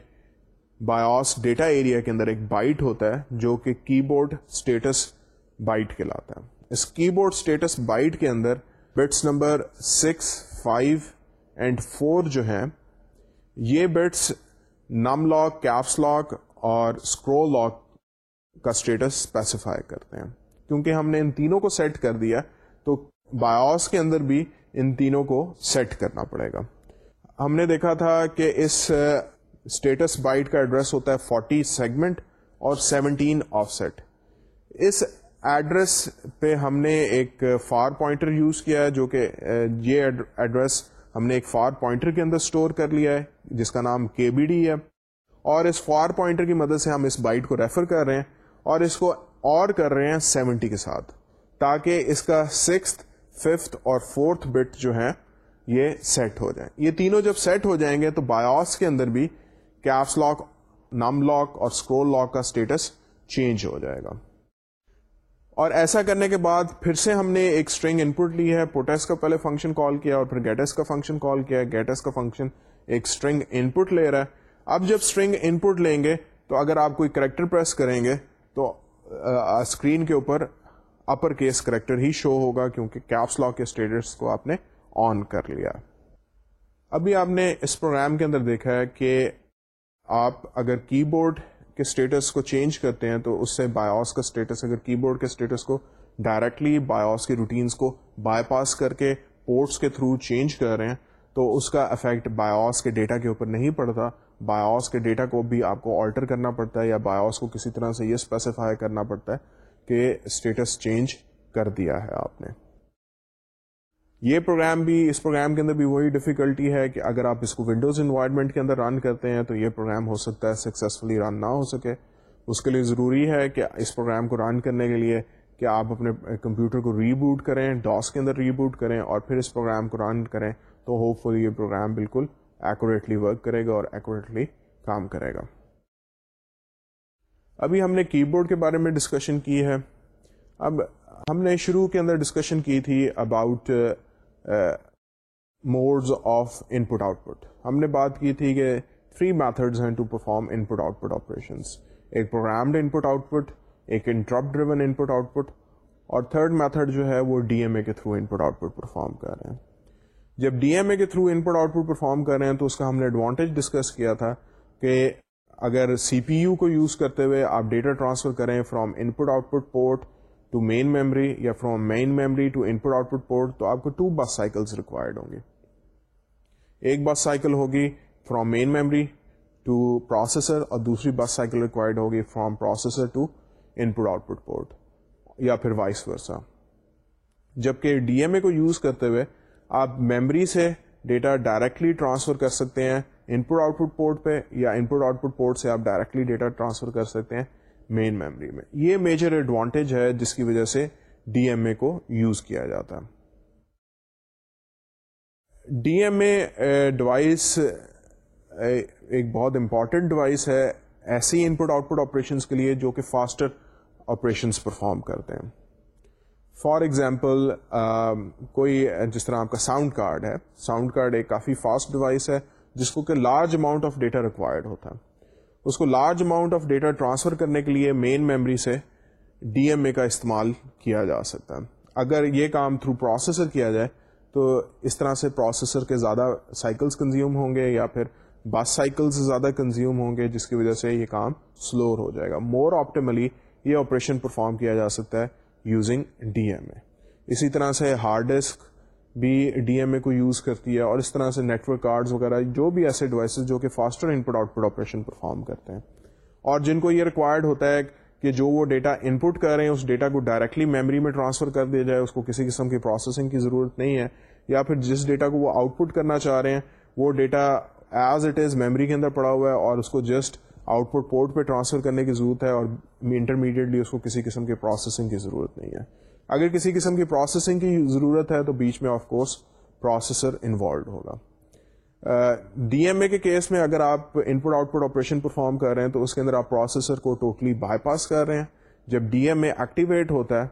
بایوس ڈیٹا ایریا کے اندر ایک بائٹ ہوتا ہے جو کہ کی بورڈ اسٹیٹس بائٹ کہلاتا ہے۔ اس کی بورڈ اسٹیٹس بائٹ کے اندر bits number six five and four جو ہیں، یہ bits num lock caps lock اور اسکرو لاک کا اسٹیٹس اسپیسیفائی کرتے ہیں۔ کیونکہ ہم نے ان تینوں کو سیٹ کر دیا تو بایوس کے اندر بھی ان تینوں کو سیٹ کرنا پڑے گا۔ ہم نے دیکھا تھا کہ اس uh, اسٹیٹس بائٹ کا ایڈریس ہوتا ہے فورٹی سیگمنٹ اور سیونٹین آف سیٹ اس ایڈریس پہ ہم نے ایک فار پوائنٹر یوز کیا ہے جو کہ uh, یہ ایڈریس ہم نے ایک فار پوائنٹر کے اندر اسٹور کر لیا ہے، جس کا نام کے بی ڈی ہے۔ اور اس فار پوائنٹر کی مدد سے ہم اس بائٹ کو ریفر کر رہے ہیں اور اس کو اور کر رہے ہیں سیونٹی کے ساتھ، تاکہ اس کا سکس ففتھ اور فورتھ بٹ جو ہے یہ سیٹ ہو جائیں۔ یہ تینوں جب سیٹ ہو جائیں گے تو بایوس کے اندر بھی کیپس لاک نم لاک اور اسکرول لاک کا اسٹیٹس چینج ہو جائے گا۔ اور ایسا کرنے کے بعد پھر سے ہم نے ایک اسٹرنگ ان پٹ لی ہے۔ پوٹیس کا پہلے فنکشن کال کیا اور پھر گیٹس کا فنکشن کال کیا۔ گیٹس کا فنکشن ایک اسٹرنگ ان پٹ لے رہا ہے۔ اب جب اسٹرنگ ان پٹ لیں گے تو اگر آپ کوئی کریکٹر پریس کریں گے تو اسکرین کے اوپر اپر کیس کریکٹر ہی شو ہوگا کیونکہ کیپس لاک کے اسٹیٹس کو آپ نے آن کر لیا۔ ابھی آپ نے اس پروگرام کے اندر دیکھا ہے کہ آپ اگر کی بورڈ کے اسٹیٹس کو چینج کرتے ہیں تو اس سے بایوس کا اسٹیٹس اگر کی بورڈ کے اسٹیٹس کو ڈائریکٹلی بایوس کی روٹینس کو بائی پاس کر کے پورٹس کے تھرو چینج کر رہے ہیں، تو اس کا افیکٹ بایوس کے ڈیٹا کے اوپر نہیں پڑتا۔ بایوس کے ڈیٹا کو بھی آپ کو آلٹر کرنا پڑتا ہے یا بایوس کو کسی طرح سے یہ اسپیسیفائی کرنا پڑتا ہے۔ کہ اسٹیٹس چینج کر دیا ہے آپ نے۔ یہ پروگرام بھی، اس پروگرام کے اندر بھی وہی ڈیفیکلٹی ہے کہ اگر آپ اس کو ونڈوز انوائرمنٹ کے اندر رن کرتے ہیں تو یہ پروگرام ہو سکتا ہے سکسیزفلی رن نہ ہو سکے۔ اس کے لیے ضروری ہے کہ اس پروگرام کو رن کرنے کے لیے کہ آپ اپنے کمپیوٹر کو ریبوٹ کریں ڈاس کے اندر ریبوٹ کریں اور پھر اس پروگرام کو رن کریں تو ہوپ فلی یہ پروگرام بالکل ایکوریٹلی ورک کرے گا اور ایکوریٹلی کام کرے گا۔ ابھی ہم نے کی بورڈ کے بارے میں ڈسکشن کی ہے۔ اب ہم نے شروع کے اندر ڈسکشن کی تھی about modes of input output ہم نے بات کی تھی کہ تھری میتھڈز ہیں to perform input output operations ایک programmed input output ایک interrupt driven input output اور تھرڈ میتھڈ جو ہے وہ ڈی ایم اے کے ہیں ان پٹ آؤٹ پٹ پرفارم کر رہے ہیں۔ جب ڈی ایم اے کے through input output perform کر رہے ہیں تو اس کا ہم نے ایڈوانٹیج ڈسکس کیا تھا کہ اگر سی پی یو کو یوز کرتے ہوئے آپ ڈیٹا ٹرانسفر کریں from input output port to main memory یا from main memory to input output port تو آپ کو ٹو بس سائیکلس ریکوائرڈ ہوں گے۔ ایک بس سائیکل ہوگی from main memory to processor اور دوسری بس سائیکل ریکوائرڈ ہوگی from processor to input output port یا پھر وائس ورسا جبکہ ڈی ایم اے کو یوز کرتے ہوئے آپ میمری سے ڈیٹا ڈائریکٹلی ٹرانسفر کر سکتے ہیں ان پٹ آؤٹ پٹ پورٹ پہ یا input output port سے آپ ڈائریکٹلی ڈیٹا ٹرانسفر کر سکتے ہیں مین میمری میں۔ یہ میجر ایڈوانٹیج ہے جس کی وجہ سے ڈی ایم اے کو یوز کیا جاتا ہے۔ ڈی ایم اے ڈیوائس ایک بہت امپورٹنٹ ڈیوائس ہے ایسی ان پٹ آؤٹ پٹ آپریشن کے لیے جو کہ فاسٹر آپریشن پرفارم کرتے ہیں۔ فار ایگزامپل eh, کوئی eh, جس طرح آپ کا ساؤنڈ کارڈ ہے۔ ساؤنڈ کارڈ ایک کافی فاسٹ ڈیوائس ہے۔ جس کو کہ large amount of data required ہوتا ہے۔ اس کو large amount of data transfer کرنے کے لیے مین میموری سے ڈی ایم اے کا استعمال کیا جا سکتا ہے۔ اگر یہ کام تھرو پروسیسر کیا جائے تو اس طرح سے پروسیسر کے زیادہ سائیکلز کنزیوم ہوں گے یا پھر بس سائیکلز زیادہ کنزیوم ہوں گے، جس کی وجہ سے یہ کام سلور ہو جائے گا۔ مور آپٹیملی یہ آپریشن پرفارم کیا جا سکتا ہے یوزنگ ڈی ایم اے اسی طرح سے ہارڈ ڈسک بھی ڈی ایم اے کو یوز کرتی ہے اور اس طرح سے نیٹورک کارڈز وغیرہ، جو بھی ایسے ڈیوائسز جو کہ faster input output operation perform کرتے ہیں۔ اور جن کو یہ ریکوائرڈ ہوتا ہے کہ جو وہ ڈیٹا ان پٹ کر رہے ہیں، اس ڈیٹا کو ڈائریکٹلی میموری میں ٹرانسفر کر دیا جائے، اس کو کسی قسم کی پروسیسنگ کی ضرورت نہیں ہے۔ یا پھر جس ڈیٹا کو وہ آؤٹ پٹ کرنا چاہ رہے ہیں، وہ data as it is memory کے اندر پڑا ہوا ہے اور اس کو جسٹ آؤٹ پٹ پورٹ پہ ٹرانسفر کرنے کی ضرورت ہے اور انٹرمیڈیٹلی اس کو کسی قسم کی پروسیسنگ کی ضرورت نہیں ہے۔ اگر کسی قسم کی پروسیسنگ کی ضرورت ہے تو بیچ میں آف کورس پروسیسر انوالوڈ ہوگا۔ ڈی ایم اے کے کیس میں اگر آپ input output operation perform کر رہے ہیں تو اس کے اندر آپ پروسیسر کو ٹوٹلی بائی پاس کر رہے ہیں۔ جب ڈی ایم اے ایکٹیویٹ ہوتا ہے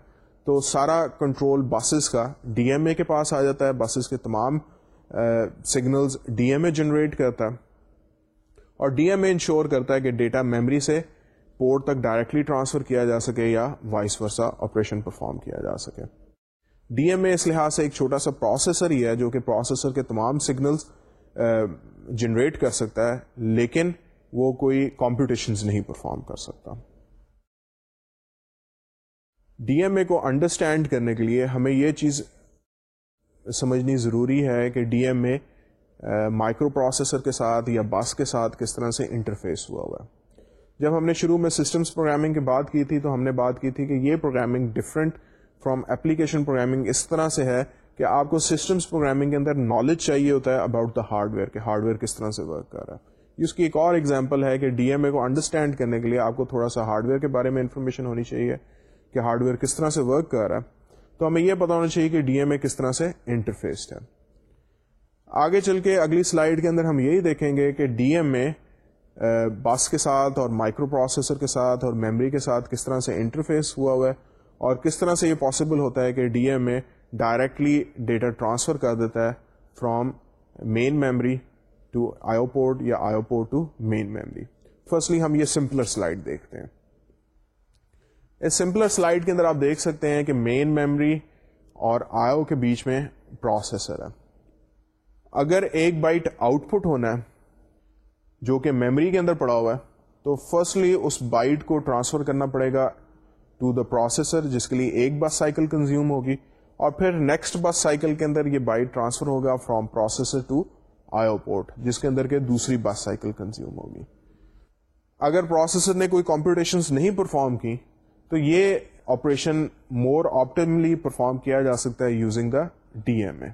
تو سارا کنٹرول بسز کا ڈی ایم اے کے پاس آ جاتا ہے۔ بسز کے تمام signals D M A generate کرتا ہے۔ اور ڈی ایم اے انشور کرتا ہے کہ ڈیٹا میموری سے پورٹ تک ڈائریکٹلی ٹرانسفر کیا جا سکے یا وائس ورسا آپریشن پرفارم کیا جا سکے۔ ڈی ایم اے اس لحاظ سے ایک چھوٹا سا پروسیسر ہی ہے جو کہ پروسیسر کے تمام سگنلز جنریٹ کر سکتا ہے، لیکن وہ کوئی کمپٹیشنز نہیں پرفارم کر سکتا۔ ڈی ایم اے کو انڈرسٹینڈ کرنے کے لیے ہمیں یہ چیز سمجھنی ضروری ہے کہ D M A microprocessor کے ساتھ یا بس کے ساتھ کس طرح سے انٹرفیس ہوا ہوا ہے۔ جب ہم نے شروع میں سسٹمس پروگرامنگ کی بات کی تھی تو ہم نے بات کی تھی کہ یہ programming different from application programming اس طرح سے ہے کہ آپ کو سسٹمس پروگرامنگ کے اندر نالج چاہیے ہوتا ہے اباؤٹ دا ہارڈ ویئر کہ ہارڈ ویئر کس طرح سے ورک کر رہا ہے۔ اس کی ایک اور ایگزامپل ہے کہ ڈی ایم اے کو انڈرسٹینڈ کرنے کے لیے آپ کو تھوڑا سا ہارڈ ویئر کے بارے میں انفارمیشن ہونی چاہیے کہ ہارڈ ویئر کس طرح سے ورک کر رہا ہے۔ تو ہمیں یہ پتا ہونا چاہیے کہ ڈی ایم اے کس طرح سے انٹرفیسڈ ہے۔ آگے چل کے اگلی سلائڈ کے اندر ہم یہی دیکھیں گے کہ ڈی ایم اے بس کے ساتھ اور مائکرو پروسیسر کے ساتھ اور میموری کے ساتھ کس طرح سے انٹرفیس ہوا ہوا ہے اور کس طرح سے یہ پاسبل ہوتا ہے کہ D M A directly data transfer کر دیتا ہے from main memory to IO port یا IO port to main memory firstly ہم یہ سمپلر سلائڈ دیکھتے ہیں. اس سمپلر سلائڈ کے اندر آپ دیکھ سکتے ہیں کہ مین میموری اور آئیو کے بیچ میں پروسیسر ہے. اگر ایک بائٹ آؤٹ پٹ ہونا ہے جو کہ میموری کے اندر پڑا ہوا ہے، تو فرسٹلی اس بائٹ کو ٹرانسفر کرنا پڑے گا ٹو دا پروسیسر جس کے لیے ایک بس سائیکل کنزیوم ہوگی، اور پھر نیکسٹ بس سائیکل کے اندر یہ بائٹ ٹرانسفر ہوگا from processor to IO port جس کے اندر کے دوسری بس سائیکل کنزیوم ہوگی۔ اگر پروسیسر نے کوئی کمپیوٹیشن نہیں پرفارم کی، تو یہ آپریشن مور آپٹیملی پرفارم کیا جا سکتا ہے using the D M A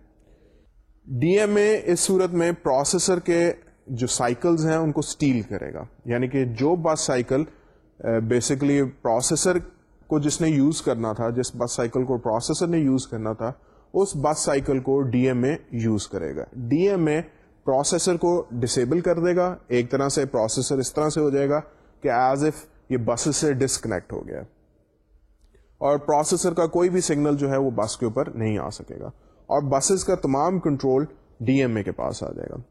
D M A اس صورت میں پروسیسر کے جو سائیکلز ہیں ان کو اسٹیل کرے گا. یعنی کہ جو بس سائیکل بیسکلی پروسیسر کو جس نے یوز کرنا تھا، جس بس سائیکل کو پروسیسر نے یوز کرنا تھا، اس بس سائیکل کو ڈی ایم اے یوز کرے گا. ڈی ایم اے پروسیسر کو ڈسیبل کر دے گا، ایک طرح سے پروسیسر اس طرح سے ہو جائے گا کہ ایز اف یہ بس سے ڈسکنیکٹ ہو گیا. اور پروسیسر کا کوئی بھی سگنل جو ہے وہ بس کے اوپر نہیں آ سکے گا. اور بسز کا تمام کنٹرول ڈی ایم اے کے پاس آ جائے گا.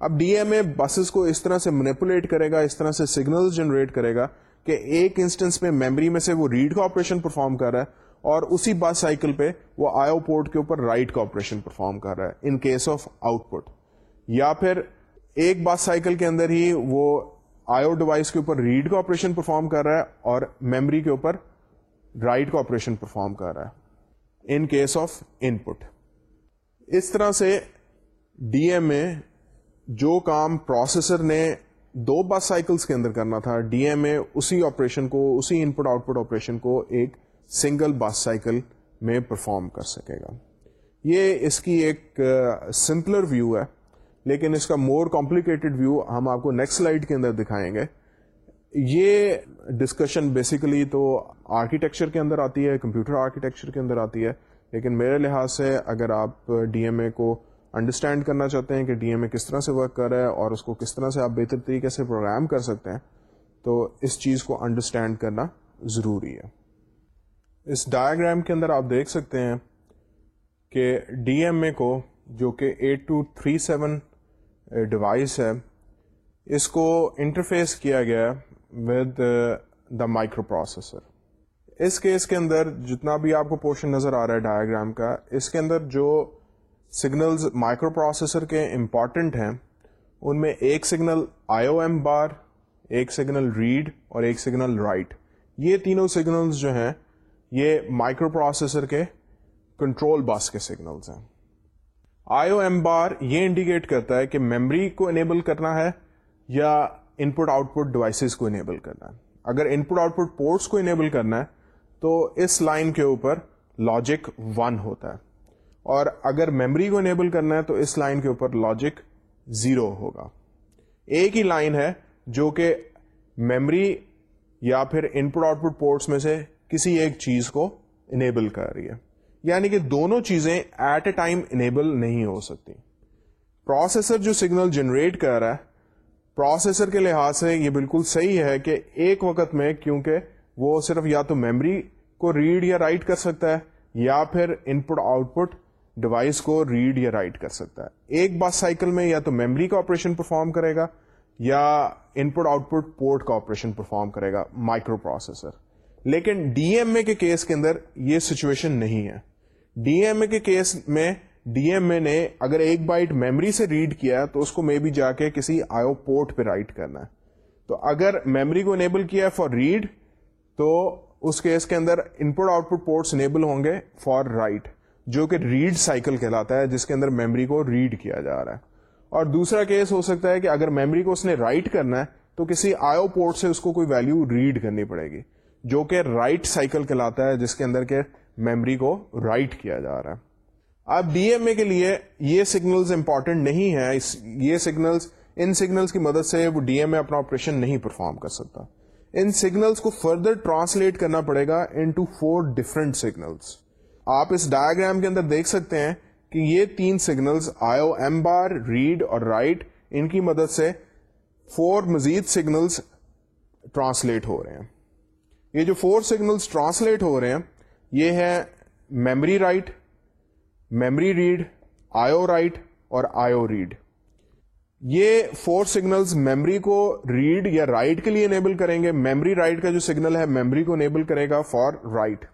اب ڈی ایم اے بسز کو اس طرح سے مینیپولیٹ کرے گا، اس طرح سے سگنل جنریٹ کرے گا کہ ایک انسٹنس میں میموری میں سے وہ ریڈ کا آپریشن پرفارم کر رہا ہے اور اسی بس سائیکل پہ وہ آئیو پورٹ کے اوپر رائٹ کا آپریشن پرفارم کر رہا ہے in case of output یا پھر ایک بس سائیکل کے اندر ہی وہ آئیو ڈیوائس کے اوپر ریڈ کا آپریشن پرفارم کر رہا ہے اور میموری کے اوپر رائٹ کا آپریشن پرفارم کر رہا ہے ان کیس آف ان پٹ اس طرح سے ڈی ایم اے جو کام پروسیسر نے دو بس سائیکلز کے اندر کرنا تھا ڈی ایم اے اسی آپریشن کو، اسی ان پٹ آؤٹ پٹ آپریشن کو ایک سنگل بس سائیکل میں پرفارم کر سکے گا۔ یہ اس کی ایک سمپلر ویو ہے، لیکن اس کا مور کمپلیکیٹڈ ویو ہم آپ کو نیکسٹ سلائڈ کے اندر دکھائیں گے۔ یہ ڈسکشن بیسیکلی تو آرکیٹیکچر کے اندر آتی ہے کمپیوٹر آرکیٹیکچر کے اندر آتی ہے، لیکن میرے لحاظ سے اگر آپ ڈی ایم اے کو انڈرسٹینڈ کرنا چاہتے ہیں کہ ڈی ایم اے کس طرح سے ورک کر رہا ہے اور اس کو کس طرح سے آپ بہتر طریقے سے پروگرام کر سکتے ہیں، تو اس چیز کو انڈرسٹینڈ کرنا ضروری ہے۔ اس ڈایاگرام کے اندر آپ دیکھ سکتے ہیں کہ ڈی ایم اے کو جو کہ eight two three seven device ہے، اس کو انٹرفیس کیا گیا ود دا مائکرو پروسیسر اس کیس کے اندر جتنا بھی آپ کو پورشن نظر آ رہا ہے ڈایاگرام کا، اس کے اندر جو سگنلز مائکرو پروسیسر کے امپارٹنٹ ہیں۔ ان میں ایک سگنل آئی او ایم بار ایک سگنل ریڈ اور ایک سگنل رائٹ یہ تینوں سگنلز جو ہیں، یہ مائکرو پروسیسر کے کنٹرول بس کے سگنلز ہیں۔ آئی او ایم بار یہ انڈیکیٹ کرتا ہے کہ میمری کو انیبل کرنا ہے یا input output devices کو انیبل کرنا ہے۔ اگر input output ports کو انیبل کرنا ہے، تو اس لائن کے اوپر لاجک ون ہوتا ہے۔ اور اگر میموری کو انیبل کرنا ہے تو اس لائن کے اوپر لاجک زیرو ہوگا۔ ایک ہی لائن ہے جو کہ میموری یا پھر input output ports میں سے کسی ایک چیز کو انیبل کر رہی ہے۔ یعنی کہ دونوں چیزیں ایٹ اے ٹائم انیبل نہیں ہو سکتی۔ پروسیسر جو سگنل جنریٹ کر رہا ہے پروسیسر کے لحاظ سے یہ بالکل صحیح ہے کہ ایک وقت میں کیونکہ وہ صرف یا تو میموری کو ریڈ یا رائٹ کر سکتا ہے یا پھر input output device کو ریڈ یا رائٹ کر سکتا ہے۔ ایک بس سائیکل میں یا تو میموری کا آپریشن پرفارم کرے گا یا input output port کا آپریشن پرفارم کرے گا مائکرو پروسیسر لیکن ڈی ایم اے کے کیس کے اندر یہ سچویشن نہیں ہے۔ ڈی ایم اے کے کیس میں ڈی ایم اے نے اگر ایک بائٹ میموری سے ریڈ کیا تو اس کو مے بی جا کے کسی آئیو پورٹ پہ رائٹ کرنا ہے۔ تو اگر میموری کو انیبل کیا ہے فار ریڈ تو اس کیس کے اندر input output ports enable ہوں گے فار رائٹ جو کہ ریڈ سائیکل کہلاتا ہے، جس کے اندر میموری کو ریڈ کیا جا رہا ہے۔ اور دوسرا کیس ہو سکتا ہے کہ اگر میموری کو اس نے رائٹ کرنا ہے، تو کسی آئیو پورٹ سے اس کو کوئی ویلو ریڈ کرنی پڑے گی، جو کہ رائٹ سائیکل کہلاتا ہے، جس کے اندر کے میموری کو رائٹ کیا جا رہا ہے۔ اب ڈی ایم اے کے لیے یہ سگنلز امپورٹنٹ نہیں ہے یہ سگنلز ان سگنلز کی مدد سے وہ ڈی ایم اے اپنا آپریشن نہیں پرفارم کر سکتا۔ ان سگنلز کو فردر ٹرانسلیٹ کرنا پڑے گا into four different signals آپ اس ڈائگرام کے اندر دیکھ سکتے ہیں کہ یہ تین signals IO M bar read اور رائٹ ان کی مدد سے فور مزید سگنلز ٹرانسلیٹ ہو رہے ہیں۔ یہ جو فور سگنلز ٹرانسلیٹ ہو رہے ہیں، یہ ہے memory write memory read IO write اور آئیو ریڈ یہ فور سگنلز میمری کو ریڈ یا رائٹ کے لیے انیبل کریں گے۔ میمری رائٹ کا جو سگنل ہے میمری کو انیبل کرے گا فار رائٹ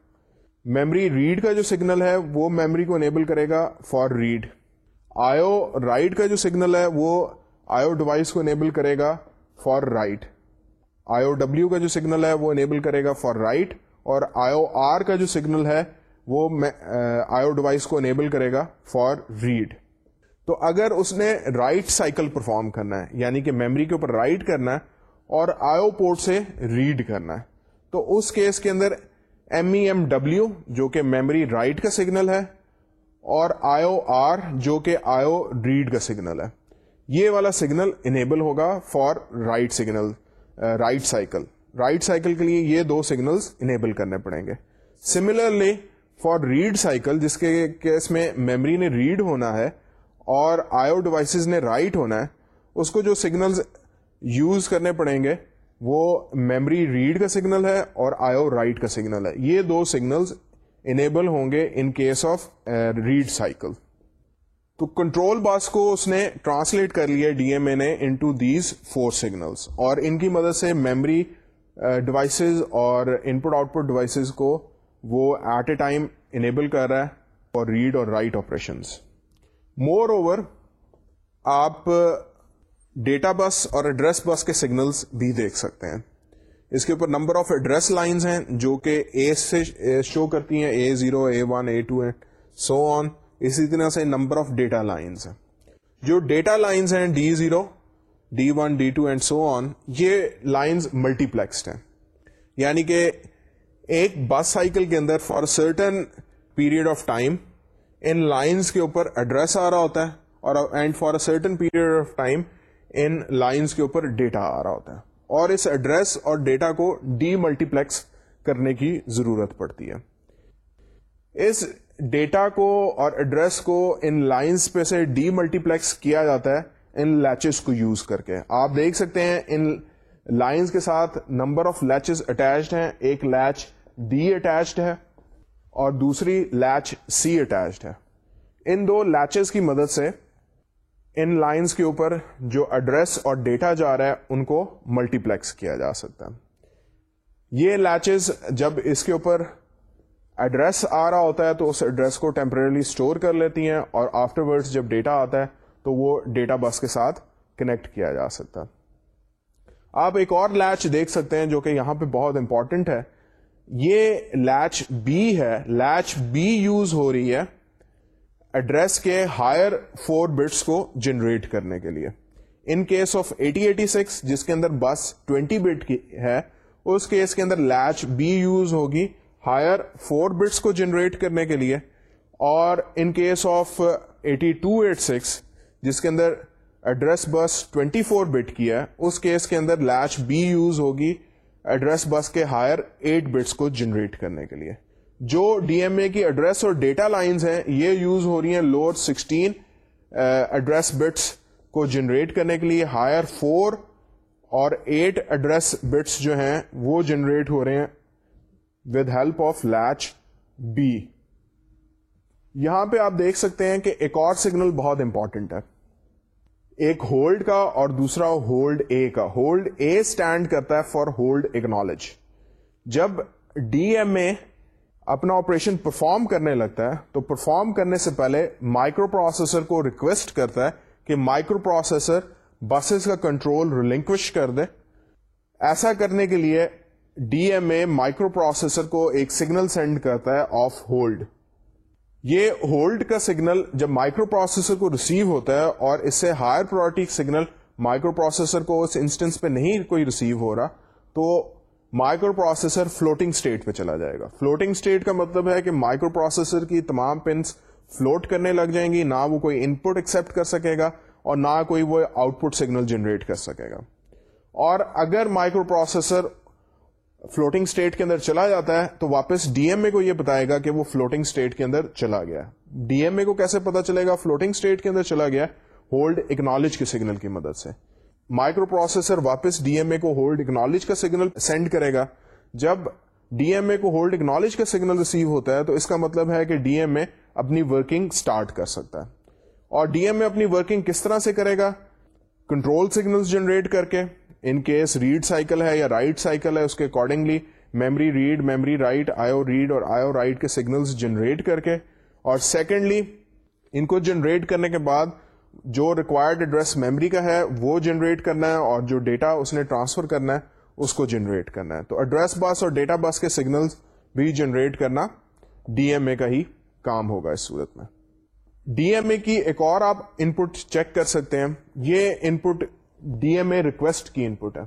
میمری ریڈ کا جو سگنل ہے وہ میمری کو انیبل کرے گا فار ریڈ آئیو رائٹ کا جو سگنل ہے وہ آئیو ڈیوائس کو انیبل کرے گا فار رائٹ آئیو ڈبلو کا جو سگنل ہے وہ انیبل کرے گا فار رائٹ اور آئیو آر کا جو سگنل ہے وہ آئیو ڈیوائس کو انیبل کرے گا فار ریڈ تو اگر اس نے رائٹ سائیکل پرفارم کرنا ہے یعنی کہ میموری کے اوپر رائٹ کرنا ہے اور آئیو پورٹ سے ریڈ کرنا ہے، تو اس کیس کے اندر ایم ای ایم ڈبلو جو کہ میموری رائٹ کا سگنل ہے اور آئیو آر جو کہ آئیو ریڈ کا سگنل ہے۔ یہ والا سگنل انیبل ہوگا for write signal write cycle write cycle کے لیے یہ دو سگنلز انیبل کرنے پڑیں گے۔ سملرلی فار ریڈ سائیکل جس کے کیس میں میموری نے ریڈ ہونا ہے اور آئیو ڈیوائسز نے رائٹ ہونا ہے، اس کو جو سگنلز یوز کرنے پڑیں گے وہ میمری ریڈ کا سگنل ہے اور آئیو رائٹ کا سگنل ہے۔ یہ دو سگنلز انیبل ہوں گے in case of read cycle تو کنٹرول باس کو اس نے ٹرانسلیٹ کر لیا ڈی ایم اے نے انٹو دیز فور سگنلس اور ان کی مدد سے میمری ڈیوائسز uh, اور ان پٹ آؤٹ پٹ ڈیوائسز کو وہ ایٹ اے ٹائم انیبل کر رہا ہے اور ریڈ اور رائٹ آپریشنس مور اوور آپ ڈیٹا بس اور ایڈریس بس کے سگنلس بھی دیکھ سکتے ہیں۔ اس کے اوپر نمبر آف ایڈریس لائنز ہیں جو کہ اے سے شو کرتی ہیں A zero A one A two and so on اسی طرح سے نمبر آف ڈیٹا لائنز ہیں۔ جو ڈیٹا لائنز ہیں D zero D one D two and so on یہ لائنز ملٹی پلیکسڈ ہیں۔ یعنی کہ ایک بس سائیکل کے اندر for certain period of time in lines کے اوپر ایڈریس آ رہا ہوتا ہے اور and for a certain period of time in lines کے اوپر ڈیٹا آ رہا ہوتا ہے۔ اور اس ایڈریس اور ڈیٹا کو ڈی ملٹی پلیکس کرنے کی ضرورت پڑتی ہے۔ اس ڈیٹا کو اور ایڈریس کو ان لائنس پہ سے ڈی ملٹی پلیکس کیا جاتا ہے ان لیچز کو یوز کر کے۔ آپ دیکھ سکتے ہیں ان لائنس کے ساتھ نمبر آف لیچز اٹیچڈ ہیں۔ ایک لیچ ڈی اٹیچڈ ہے اور دوسری لیچ سی اٹیچڈ ہے۔ ان دو لیچز کی مدد سے ان لائنس کے اوپر جو ایڈریس اور ڈیٹا جا رہا ہے، ان کو ملٹی پلیکس کیا جا سکتا ہے۔ یہ لیچز جب اس کے اوپر ایڈریس آ رہا ہوتا ہے، تو اس ایڈریس کو ٹیمپرلی اسٹور کر لیتی ہیں اور آفٹر ورڈ جب ڈیٹا آتا ہے، تو وہ ڈیٹا بس کے ساتھ کنیکٹ کیا جا سکتا ہے۔ آپ ایک اور لیچ دیکھ سکتے ہیں جو کہ یہاں پہ بہت امپورٹنٹ ہے۔ یہ لیچ بی ہے، لیچ بی یوز ہو رہی ہے۔ ایڈریس کے ہائر فور بٹس کو جنریٹ کرنے کے لیے. In case of eighty eighty six جس کے اندر بس ٹوینٹی بٹ کی ہے، اس کیس کے اندر لیچ بی یوز ہوگی ہائر فور بٹس کو جنریٹ کرنے کے لیے. اور in case of eighty two eight six جس کے اندر address bus twenty four bit کی ہے، اس کیس کے اندر لیچ بی یوز ہوگی ایڈریس بس کے ہائر ایٹ بٹس کو جنریٹ کرنے کے لیے. جو ڈی ایم اے کی ایڈریس اور ڈیٹا لائنز ہیں، یہ یوز ہو رہی ہیں لوور سکسٹین ایڈریس بٹس کو جنریٹ کرنے کے لیے ہائر فور اور ایٹ ایڈریس بٹس جو ہیں، وہ جنریٹ ہو رہے ہیں with help of latch B یہاں پہ آپ دیکھ سکتے ہیں کہ ایک اور سگنل بہت امپورٹنٹ ہے۔ ایک ہولڈ کا اور دوسرا ہولڈ اے کا۔ ہولڈ اے اسٹینڈ کرتا ہے فار ہولڈ اکنالج جب ڈی ایم اے اپنا آپریشن پرفارم کرنے لگتا ہے، تو پرفارم کرنے سے پہلے مائکرو پروسیسر کو ریکویسٹ کرتا ہے کہ مائکرو پروسیسر بسز کا کنٹرول ریلنکوش کر دے۔ ایسا کرنے کے لیے D M A microprocessor کو ایک سگنل سینڈ کرتا ہے آف ہولڈ یہ ہولڈ کا سگنل جب مائکرو پروسیسر کو ریسیو ہوتا ہے اور اس سے higher priority signal microprocessor کو اس انسٹنس پہ نہیں کوئی ریسیو ہو رہا، تو مائکرو پروسیسر فلوٹنگ اسٹیٹ پہ چلا جائے گا۔ فلوٹنگ اسٹیٹ کا مطلب ہے کہ مائکرو پروسیسر کی تمام پنس فلوٹ کرنے لگ جائیں گی، نہ وہ کوئی ان پٹ ایکسپٹ کر سکے گا اور نہ کوئی وہ آؤٹ پٹ سگنل جنریٹ کر سکے گا۔ اور اگر مائکرو پروسیسر فلوٹنگ اسٹیٹ کے اندر چلا جاتا ہے، تو واپس ڈی ایم اے کو یہ بتائے گا کہ وہ فلوٹنگ اسٹیٹ کے اندر چلا گیا۔ ڈی ایم اے کو کیسے پتا چلے گا؟ فلوٹنگ اسٹیٹ کے اندر چلا گیا۔ ہولڈ اکنالج کے سگنل کی مدد سے۔ مائکرو پروسیسر واپس ڈی ایم اے کو ہولڈ اکنالج کا سگنل سینڈ کرے گا۔ جب ڈی ایم اے کو ہولڈ اکنالج کا سگنل ریسیو ہوتا ہے تو اس کا مطلب ہے کہ ڈی ایم اے اپنی ورکنگ اسٹارٹ کر سکتا ہے۔ اور ڈی ایم اے اپنی ورکنگ کس طرح سے کرے گا؟ کنٹرول سگنل جنریٹ کر کے ان کیس ریڈ سائیکل ہے یا رائٹ سائیکل ہے، اس کے accordingly memory read memory write I O read اور آئیو رائٹ کے سگنلز جنریٹ کر کے۔ اور سیکنڈلی ان کو جنریٹ کرنے کے بعد جو ریکوائرڈ ایڈریس میمری کا ہے، وہ جنریٹ کرنا ہے اور جو ڈیٹا اس نے ٹرانسفر کرنا ہے، اس کو جنریٹ کرنا ہے. تو ایڈریس بس اور ڈیٹا بس کے سگنلز بھی جنریٹ کرنا ڈی ایم اے کا ہی کام ہوگا اس صورت میں. ڈی ایم اے کی ایک اور آپ ان پٹ چیک کر سکتے ہیں. یہ input D M A request کی ان پٹ ہے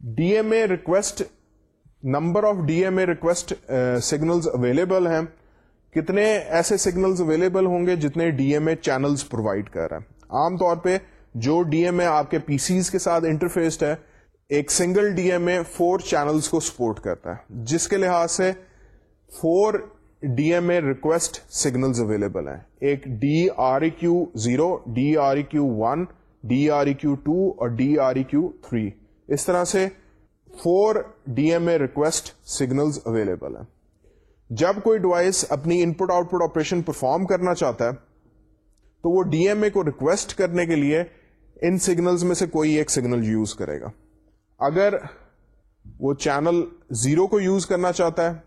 D M A request number of D M A request signals available ہیں. کتنے ایسے سگنلز اویلیبل ہوں گے جتنے D M A channels provide کر رہے ہیں عام طور پہ جو ڈی ایم اے آپ کے پی سیز کے ساتھ انٹرفیسڈ ہے، ایک single D M A four channels کو سپورٹ کرتا ہے۔ جس کے لحاظ سے four D M A request signals available ہیں۔ ایک D R Q zero D R Q one D R Q two اور ڈی آر کیو تھری اس طرح سے four D M A request signals available ہیں۔ جب کوئی ڈیوائس اپنی input output operation perform کرنا چاہتا ہے، تو وہ ڈی ایم اے کو ریکویسٹ کرنے کے لیے ان سگنلز میں سے کوئی ایک سگنل یوز کرے گا۔ اگر وہ چینل زیرو کو یوز کرنا چاہتا ہے،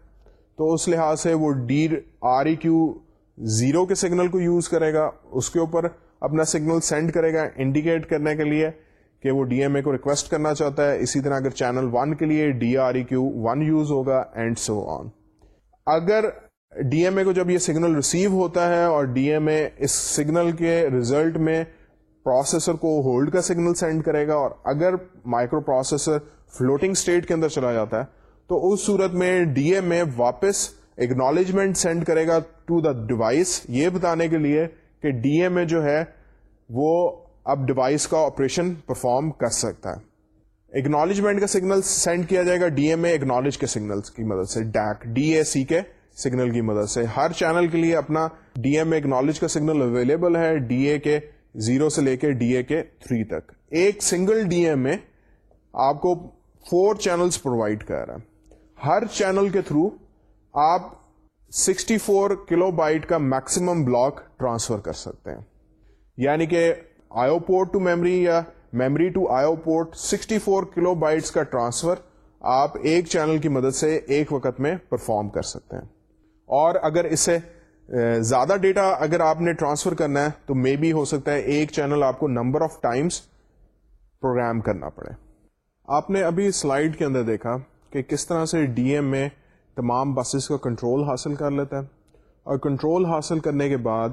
تو اس لحاظ سے وہ D R E Q zero کے سگنل کو یوز کرے گا۔ اس کے اوپر اپنا سگنل سینڈ کرے گا انڈیکیٹ کرنے کے لیے کہ وہ ڈی ایم اے کو ریکویسٹ کرنا چاہتا ہے۔ اسی طرح اگر چینل ون کے لیے D R E Q one use ہوگا اینڈ سو آن اگر ڈی ایم اے کو جب یہ سگنل ریسیو ہوتا ہے اور ڈی ایم اے اس سگنل کے ریزلٹ میں پروسیسر کو ہولڈ کا سگنل سینڈ کرے گا اور اگر مائکرو پروسیسر فلوٹنگ اسٹیٹ کے اندر چلا جاتا ہے، تو اس صورت میں ڈی ایم اے واپس اکنالجمنٹ سینڈ کرے گا ٹو دا ڈیوائس یہ بتانے کے لیے کہ ڈی ایم اے جو ہے، وہ اب ڈیوائس کا آپریشن پرفارم کر سکتا ہے۔ اکنالجمنٹ کا سگنل سینڈ کیا جائے گا ڈی ایم اے اکنالج کے سگنل کی مدد سے ڈیک ڈی اے سی کے سگنل کی مدد سے۔ ہر چینل کے لیے اپنا ڈی ایم اے اکنالج کا سگنل اویلیبل ہے ڈی اے کے زیرو سے لے کے ڈی اے کے تھری تک۔ ایک سنگل ڈی ایم اے آپ کو فور چینلز پرووائڈ کر رہا ہے۔ ہر چینل کے تھرو آپ 64 کلو بائٹ کا میکسیمم بلاک ٹرانسفر کر سکتے ہیں۔ یعنی کہ آئیو پورٹ ٹو میمری یا memory to IO port 64 kilobytes کا ٹرانسفر آپ ایک چینل کی مدد سے ایک وقت میں پرفارم کر سکتے ہیں۔ اور اگر اس سے زیادہ ڈیٹا اگر آپ نے ٹرانسفر کرنا ہے تو مے بی ہو سکتا ہے ایک چینل آپ کو نمبر آف ٹائمس پروگرام کرنا پڑے۔ آپ نے ابھی سلائڈ کے اندر دیکھا کہ کس طرح سے ڈی ایم میں تمام بسز کا کنٹرول حاصل کر لیتا ہے۔ اور کنٹرول حاصل کرنے کے بعد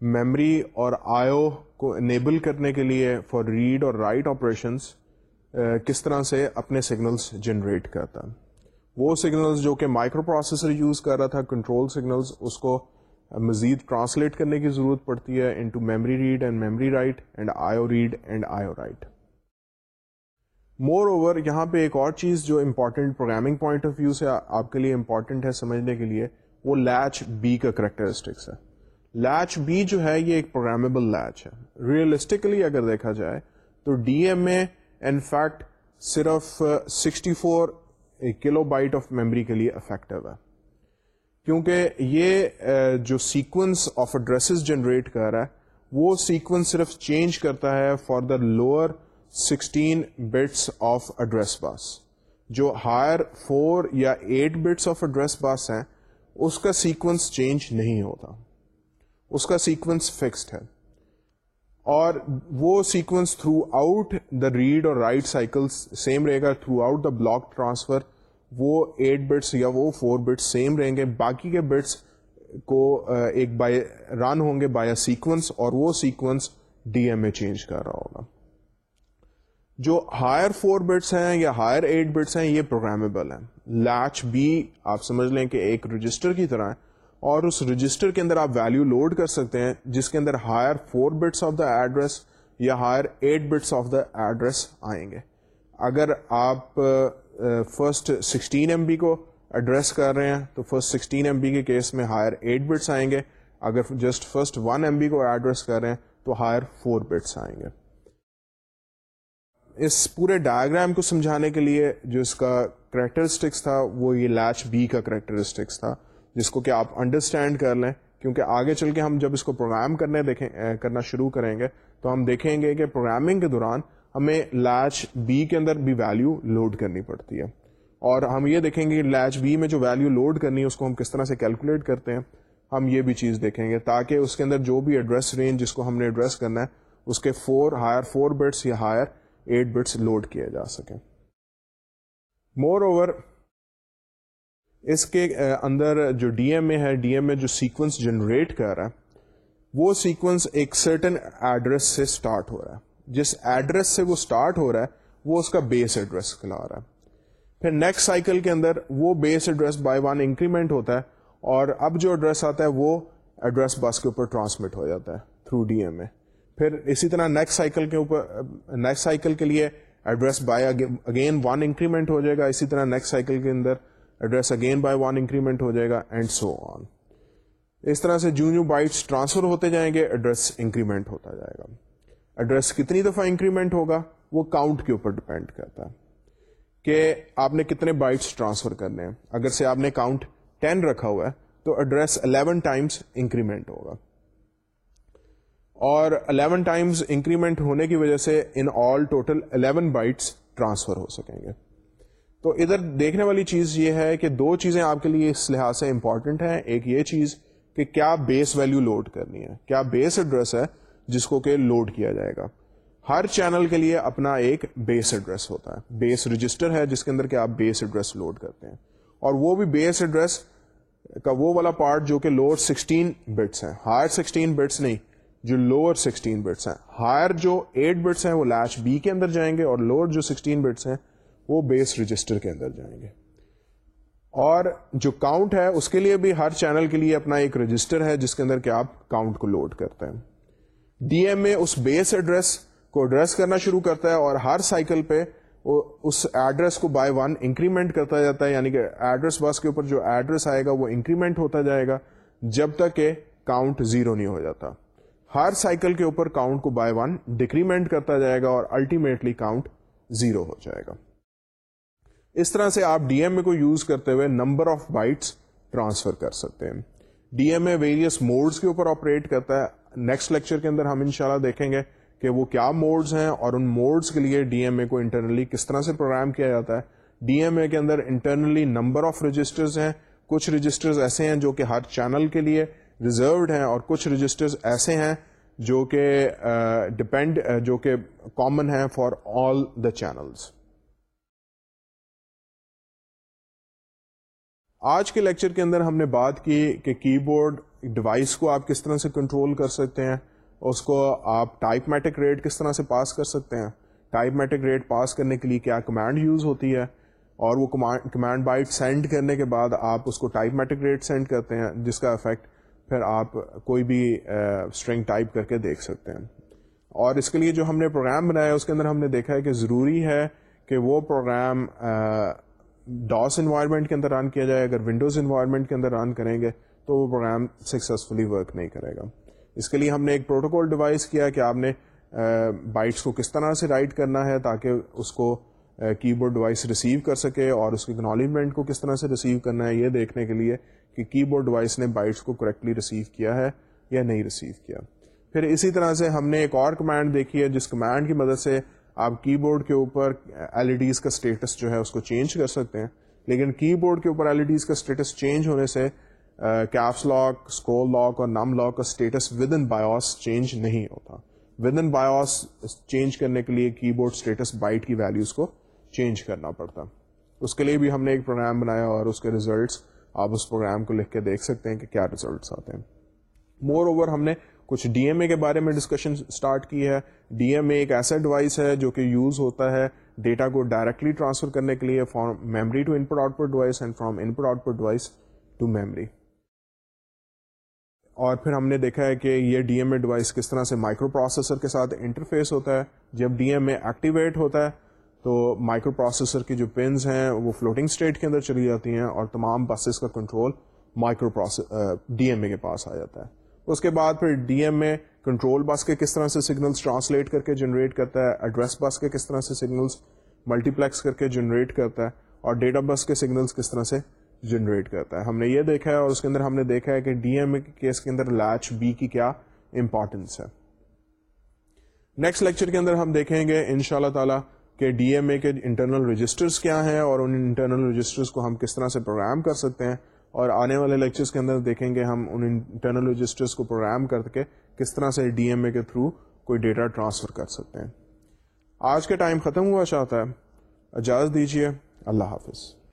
میمری اور آئیو کو انیبل کرنے کے لیے فار ریڈ اور رائٹ آپریشنس uh, کس طرح سے اپنے سگنلس جنریٹ کرتا۔ ہے وہ سگنلز جو کہ مائکرو پروسیسر یوز کر رہا تھا کنٹرول سگنلز اس کو uh, مزید ٹرانسلیٹ کرنے کی ضرورت پڑتی ہے into memory read and memory write and IO read and IO write moreover یہاں پہ ایک اور چیز جو important programming point of view سے آپ کے لیے امپورٹنٹ ہے سمجھنے کے لیے، وہ لیچ بی کا کریکٹرسٹکس ہے۔ لیچ بی جو ہے، یہ ایک پروگرامیبل لیچ ہے. ریئلسٹکلی اگر دیکھا جائے تو D M A in fact صرف sixty four kilobyte of memory کے لیے افیکٹو ہے. کیونکہ یہ جو سیکوینس آف ایڈریسز جنریٹ کر رہا ہے، وہ سیکوینس صرف چینج کرتا ہے for the lower sixteen bits of address bus جو ہائر فور یا eight bits of address bus ہیں، اس کا سیکوینس چینج نہیں ہوتا. اس کا سیکوینس فکسڈ ہے۔ اور وہ sequence throughout the read اور رائٹ سائیکل سیم رہے گا۔ Throughout the block transfer وہ ایٹ بٹس یا وہ فور بٹس سیم رہیں گے۔ باقی کے بٹس کو ایک بائی رن ہوں گے بائی اے سیکوینس اور وہ sequence D M A change کر رہا ہوگا۔ جو ہائر فور بٹس ہیں یا ہائر ایٹ بٹس ہیں، یہ پروگرامیبل ہیں۔ لیچ بی آپ سمجھ لیں کہ ایک رجسٹر کی طرح ہے اور اس رجسٹر کے اندر آپ ویلو لوڈ کر سکتے ہیں، جس کے اندر higher four bits of the address یا higher eight bits of the address آئیں گے۔ اگر آپ فرسٹ سکسٹین ایم بی کو ایڈریس کر رہے ہیں، تو فرسٹ سکسٹین ایم بی کے کیس میں ہائر ایٹ بٹس آئیں گے۔ اگر just first one M B کو ایڈریس کر رہے ہیں، تو ہائر فور بٹس آئیں گے۔ اس پورے ڈائگرام کو سمجھانے کے لیے جو اس کا کریکٹرسٹکس تھا، وہ یہ لیچ بی کا کریکٹرسٹکس تھا۔ جس کو کہ آپ انڈرسٹینڈ کر لیں، کیونکہ آگے چل کے ہم جب اس کو پروگرام کرنے دیکھیں کرنا شروع کریں گے، تو ہم دیکھیں گے کہ پروگرامنگ کے دوران ہمیں لیچ بی کے اندر بھی ویلو لوڈ کرنی پڑتی ہے۔ اور ہم یہ دیکھیں گے لیچ بی میں جو ویلو لوڈ کرنی ہے، اس کو ہم کس طرح سے کیلکولیٹ کرتے ہیں، ہم یہ بھی چیز دیکھیں گے۔ تاکہ اس کے اندر جو بھی ایڈریس رینج جس کو ہم نے ایڈریس کرنا ہے، اس کے فور ہائر فور بٹس یا ہائر ایٹ بٹس لوڈ کیا جا سکے۔ مور اوور اس کے اندر جو ڈی ایم اے ہے، ڈی ایم اے جو سیکوینس جنریٹ کر رہا ہے، وہ سیکوینس ایک سرٹن ایڈریس سے اسٹارٹ ہو رہا ہے۔ جس ایڈریس سے وہ اسٹارٹ ہو رہا ہے، وہ اس کا بیس ایڈریس کھلا رہا ہے۔ پھر نیکسٹ سائیکل کے اندر وہ base address by one increment ہوتا ہے، اور اب جو ایڈریس آتا ہے، وہ ایڈریس بس کے اوپر ٹرانسمٹ ہو جاتا ہے تھرو ڈی ایم اے۔ پھر اسی طرح نیکسٹ سائیکل کے اوپر نیکسٹ سائیکل کے لیے address by again one increment ہو جائے گا۔ اسی طرح نیکسٹ سائیکل کے اندر address again by one increment ہو جائے گا اینڈ سو آن اس طرح سے جو بائٹس ٹرانسفر ہوتے جائیں گے ایڈریس انکریمنٹ ہوتا جائے گا. ایڈریس کتنی دفعہ انکریمنٹ ہوگا؟ وہ کاؤنٹ کے اوپر ڈپینڈ کرتا ہے. کہ آپ نے کتنے بائٹس ٹرانسفر کرنے ہیں. اگر سے آپ نے کاؤنٹ ٹین رکھا ہوا ہے، تو ایڈریس الیون ٹائمس انکریمنٹ ہوگا. اور 11 ٹائمز انکریمنٹ ہونے کی وجہ سے in all total 11 bytes transfer ہو سکیں گے. تو ادھر دیکھنے والی چیز یہ ہے کہ دو چیزیں آپ کے لیے اس لحاظ سے امپورٹنٹ ہیں۔ ایک یہ چیز کہ کیا بیس ویلو لوڈ کرنی ہے، کیا بیس ایڈریس ہے جس کو کہ لوڈ کیا جائے گا۔ ہر چینل کے لیے اپنا ایک بیس ایڈریس ہوتا ہے۔ بیس رجسٹر ہے جس کے اندر کہ آپ بیس ایڈریس لوڈ کرتے ہیں۔ اور وہ بھی بیس ایڈریس کا وہ والا پارٹ جو کہ لوور 16 بٹس ہیں۔ ہائر 16 بٹس نہیں، جو لوور 16 بٹس ہیں۔ ہائر جو 8 بٹس ہیں وہ لیچ بی کے اندر جائیں گے اور لوور جو 16 بٹس ہیں وہ بیس رجسٹر کے اندر جائیں گے۔ اور جو کاؤنٹ ہے، اس کے لیے بھی ہر چینل کے لیے اپنا ایک رجسٹر ہے، جس کے اندر کہ آپ کاؤنٹ کو لوڈ کرتے ہیں۔ ڈی ایم اے اس بیس ایڈریس کو ایڈریس کرنا شروع کرتا ہے اور ہر سائیکل پہ اس ایڈریس کو بائی ون انکریمنٹ کرتا جاتا ہے۔ یعنی کہ ایڈریس بس کے اوپر جو ایڈریس آئے گا، وہ انکریمنٹ ہوتا جائے گا۔ جب تک کہ کاؤنٹ زیرو نہیں ہو جاتا۔ ہر سائیکل کے اوپر کاؤنٹ کو بائی ون ڈیکریمنٹ کرتا جائے گا اور الٹیمیٹلی کاؤنٹ زیرو ہو جائے گا۔ اس طرح سے آپ ڈی ایم اے کو یوز کرتے ہوئے نمبر آف بائٹس ٹرانسفر کر سکتے ہیں۔ D M A various modes کے اوپر آپریٹ کرتا ہے۔ نیکسٹ لیکچر کے اندر ہم انشاءاللہ دیکھیں گے کہ وہ کیا موڈز ہیں اور ان موڈز کے لیے ڈی ایم اے کو انٹرنلی کس طرح سے پروگرام کیا جاتا ہے۔ ڈی ایم اے کے اندر انٹرنلی نمبر آف رجسٹرز ہیں۔ کچھ رجسٹرز ایسے ہیں جو کہ ہر چینل کے لیے ریزروڈ ہیں اور کچھ رجسٹرز ایسے ہیں جو کہ ڈپینڈ جو کہ کامن ہیں فار آل دا چینلس آج کے لیکچر کے اندر ہم نے بات کی کہ کی بورڈ ڈیوائس کو آپ کس طرح سے کنٹرول کر سکتے ہیں، اس کو آپ ٹائپ میٹک ریٹ کس طرح سے پاس کر سکتے ہیں۔ ٹائپ میٹک ریٹ پاس کرنے کے لیے کیا کمانڈ یوز ہوتی ہے، اور وہ کمانڈ بائٹ سینڈ کرنے کے بعد آپ اس کو ٹائپ میٹک ریٹ سینڈ کرتے ہیں، جس کا افیکٹ پھر آپ کوئی بھی اسٹرنگ ٹائپ کر کے دیکھ سکتے ہیں۔ اور اس کے لیے جو ہم نے پروگرام بنایا، اس کے اندر ہم نے دیکھا ہے کہ ضروری ہے کہ وہ پروگرام ڈاس انوائرمنٹ کے اندر رن کیا جائے، اگر ونڈوز انوائرمنٹ کے اندر رن کریں گے تو وہ پروگرام سکسیزفلی ورک نہیں کرے گا۔ اس کے لیے ہم نے ایک پروٹوکول ڈیوائس کیا کہ آپ نے بائٹس کو کس طرح سے رائٹ کرنا ہے تاکہ اس کو کی بورڈ ڈیوائس ریسیو کر سکے اور اس کی اکنالجمنٹ کو کس طرح سے ریسیو کرنا ہے یہ دیکھنے کے لیے کہ کی بورڈ ڈیوائس نے بائٹس کو کریکٹلی ریسیو کیا ہے یا نہیں ریسیو کیا۔ پھر اسی طرح سے ہم نے ایک اور کمانڈ دیکھی ہے جس کمانڈ کی مدد سے آپ کی بورڈ کے اوپر ایل ای ڈیز کا اسٹیٹس جو ہے اس کو چینج کر سکتے ہیں، لیکن کی بورڈ کے اوپر ایل ای ڈیز کا اسٹیٹس چینج ہونے سے کیپس لاک اسکرول لاک اور نم لاک کا status with in BIOS change نہیں ہوتا۔ ود ان بایوس چینج کرنے کے لیے کی بورڈ اسٹیٹس بائٹ کی ویلوز کو چینج کرنا پڑتا۔ اس کے لیے بھی ہم نے ایک پروگرام بنایا اور اس کے ریزلٹس آپ اس پروگرام کو لکھ کے دیکھ سکتے ہیں کہ کیا ریزلٹس آتے ہیں۔ مور اوور ہم نے کچھ ڈی ایم اے کے بارے میں ڈسکشن اسٹارٹ کی ہے۔ ڈی ایم اے ایک ایسا ڈیوائس ہے جو کہ یوز ہوتا ہے ڈیٹا کو ڈائریکٹلی ٹرانسفر کرنے کے لیے from memory to input output device and from input output device to memory اور پھر ہم نے دیکھا ہے کہ یہ ڈی ایم اے ڈیوائس کس طرح سے مائکرو پروسیسر کے ساتھ انٹرفیس ہوتا ہے۔ جب ڈی ایم اے ایکٹیویٹ ہوتا ہے تو مائکرو پروسیسر کی جو پنز ہیں وہ فلوٹنگ اسٹیٹ کے اندر چلی جاتی ہیں اور تمام بسز کا control micro process D M A کے پاس آ جاتا ہے۔ اس کے بعد پھر ڈی ایم اے کنٹرول بس کے کس طرح سے سگنلس ٹرانسلیٹ کر کے جنریٹ کرتا ہے ایڈریس بس کے کس طرح سے سگنلس ملٹی پلیکس کر کے جنریٹ کرتا ہے اور ڈیٹا بس کے سگنلس کس طرح سے جنریٹ کرتا ہے۔ ہم نے یہ دیکھا ہے اور اس کے اندر ہم نے دیکھا ہے کہ ڈی ایم اے کیس کے اندر لیچ بی کی کیا امپورٹینس ہے۔ نیکسٹ لیکچر کے اندر ہم دیکھیں گے ان شاء اللہ تعالیٰ کہ ڈی ایم اے کے انٹرنل رجسٹرس کیا ہیں اور ان انٹرنل رجسٹرس کو ہم کس طرح سے پروگرام کر سکتے ہیں۔ اور آنے والے لیکچرس کے اندر دیکھیں گے ہم ان انٹرنل رجسٹرس کو پروگرام کر کے کس طرح سے ڈی ایم اے کے تھرو کوئی ڈیٹا ٹرانسفر کر سکتے ہیں۔ آج کا ٹائم ختم ہوا چاہتا ہے اجازت دیجیے اللہ حافظ۔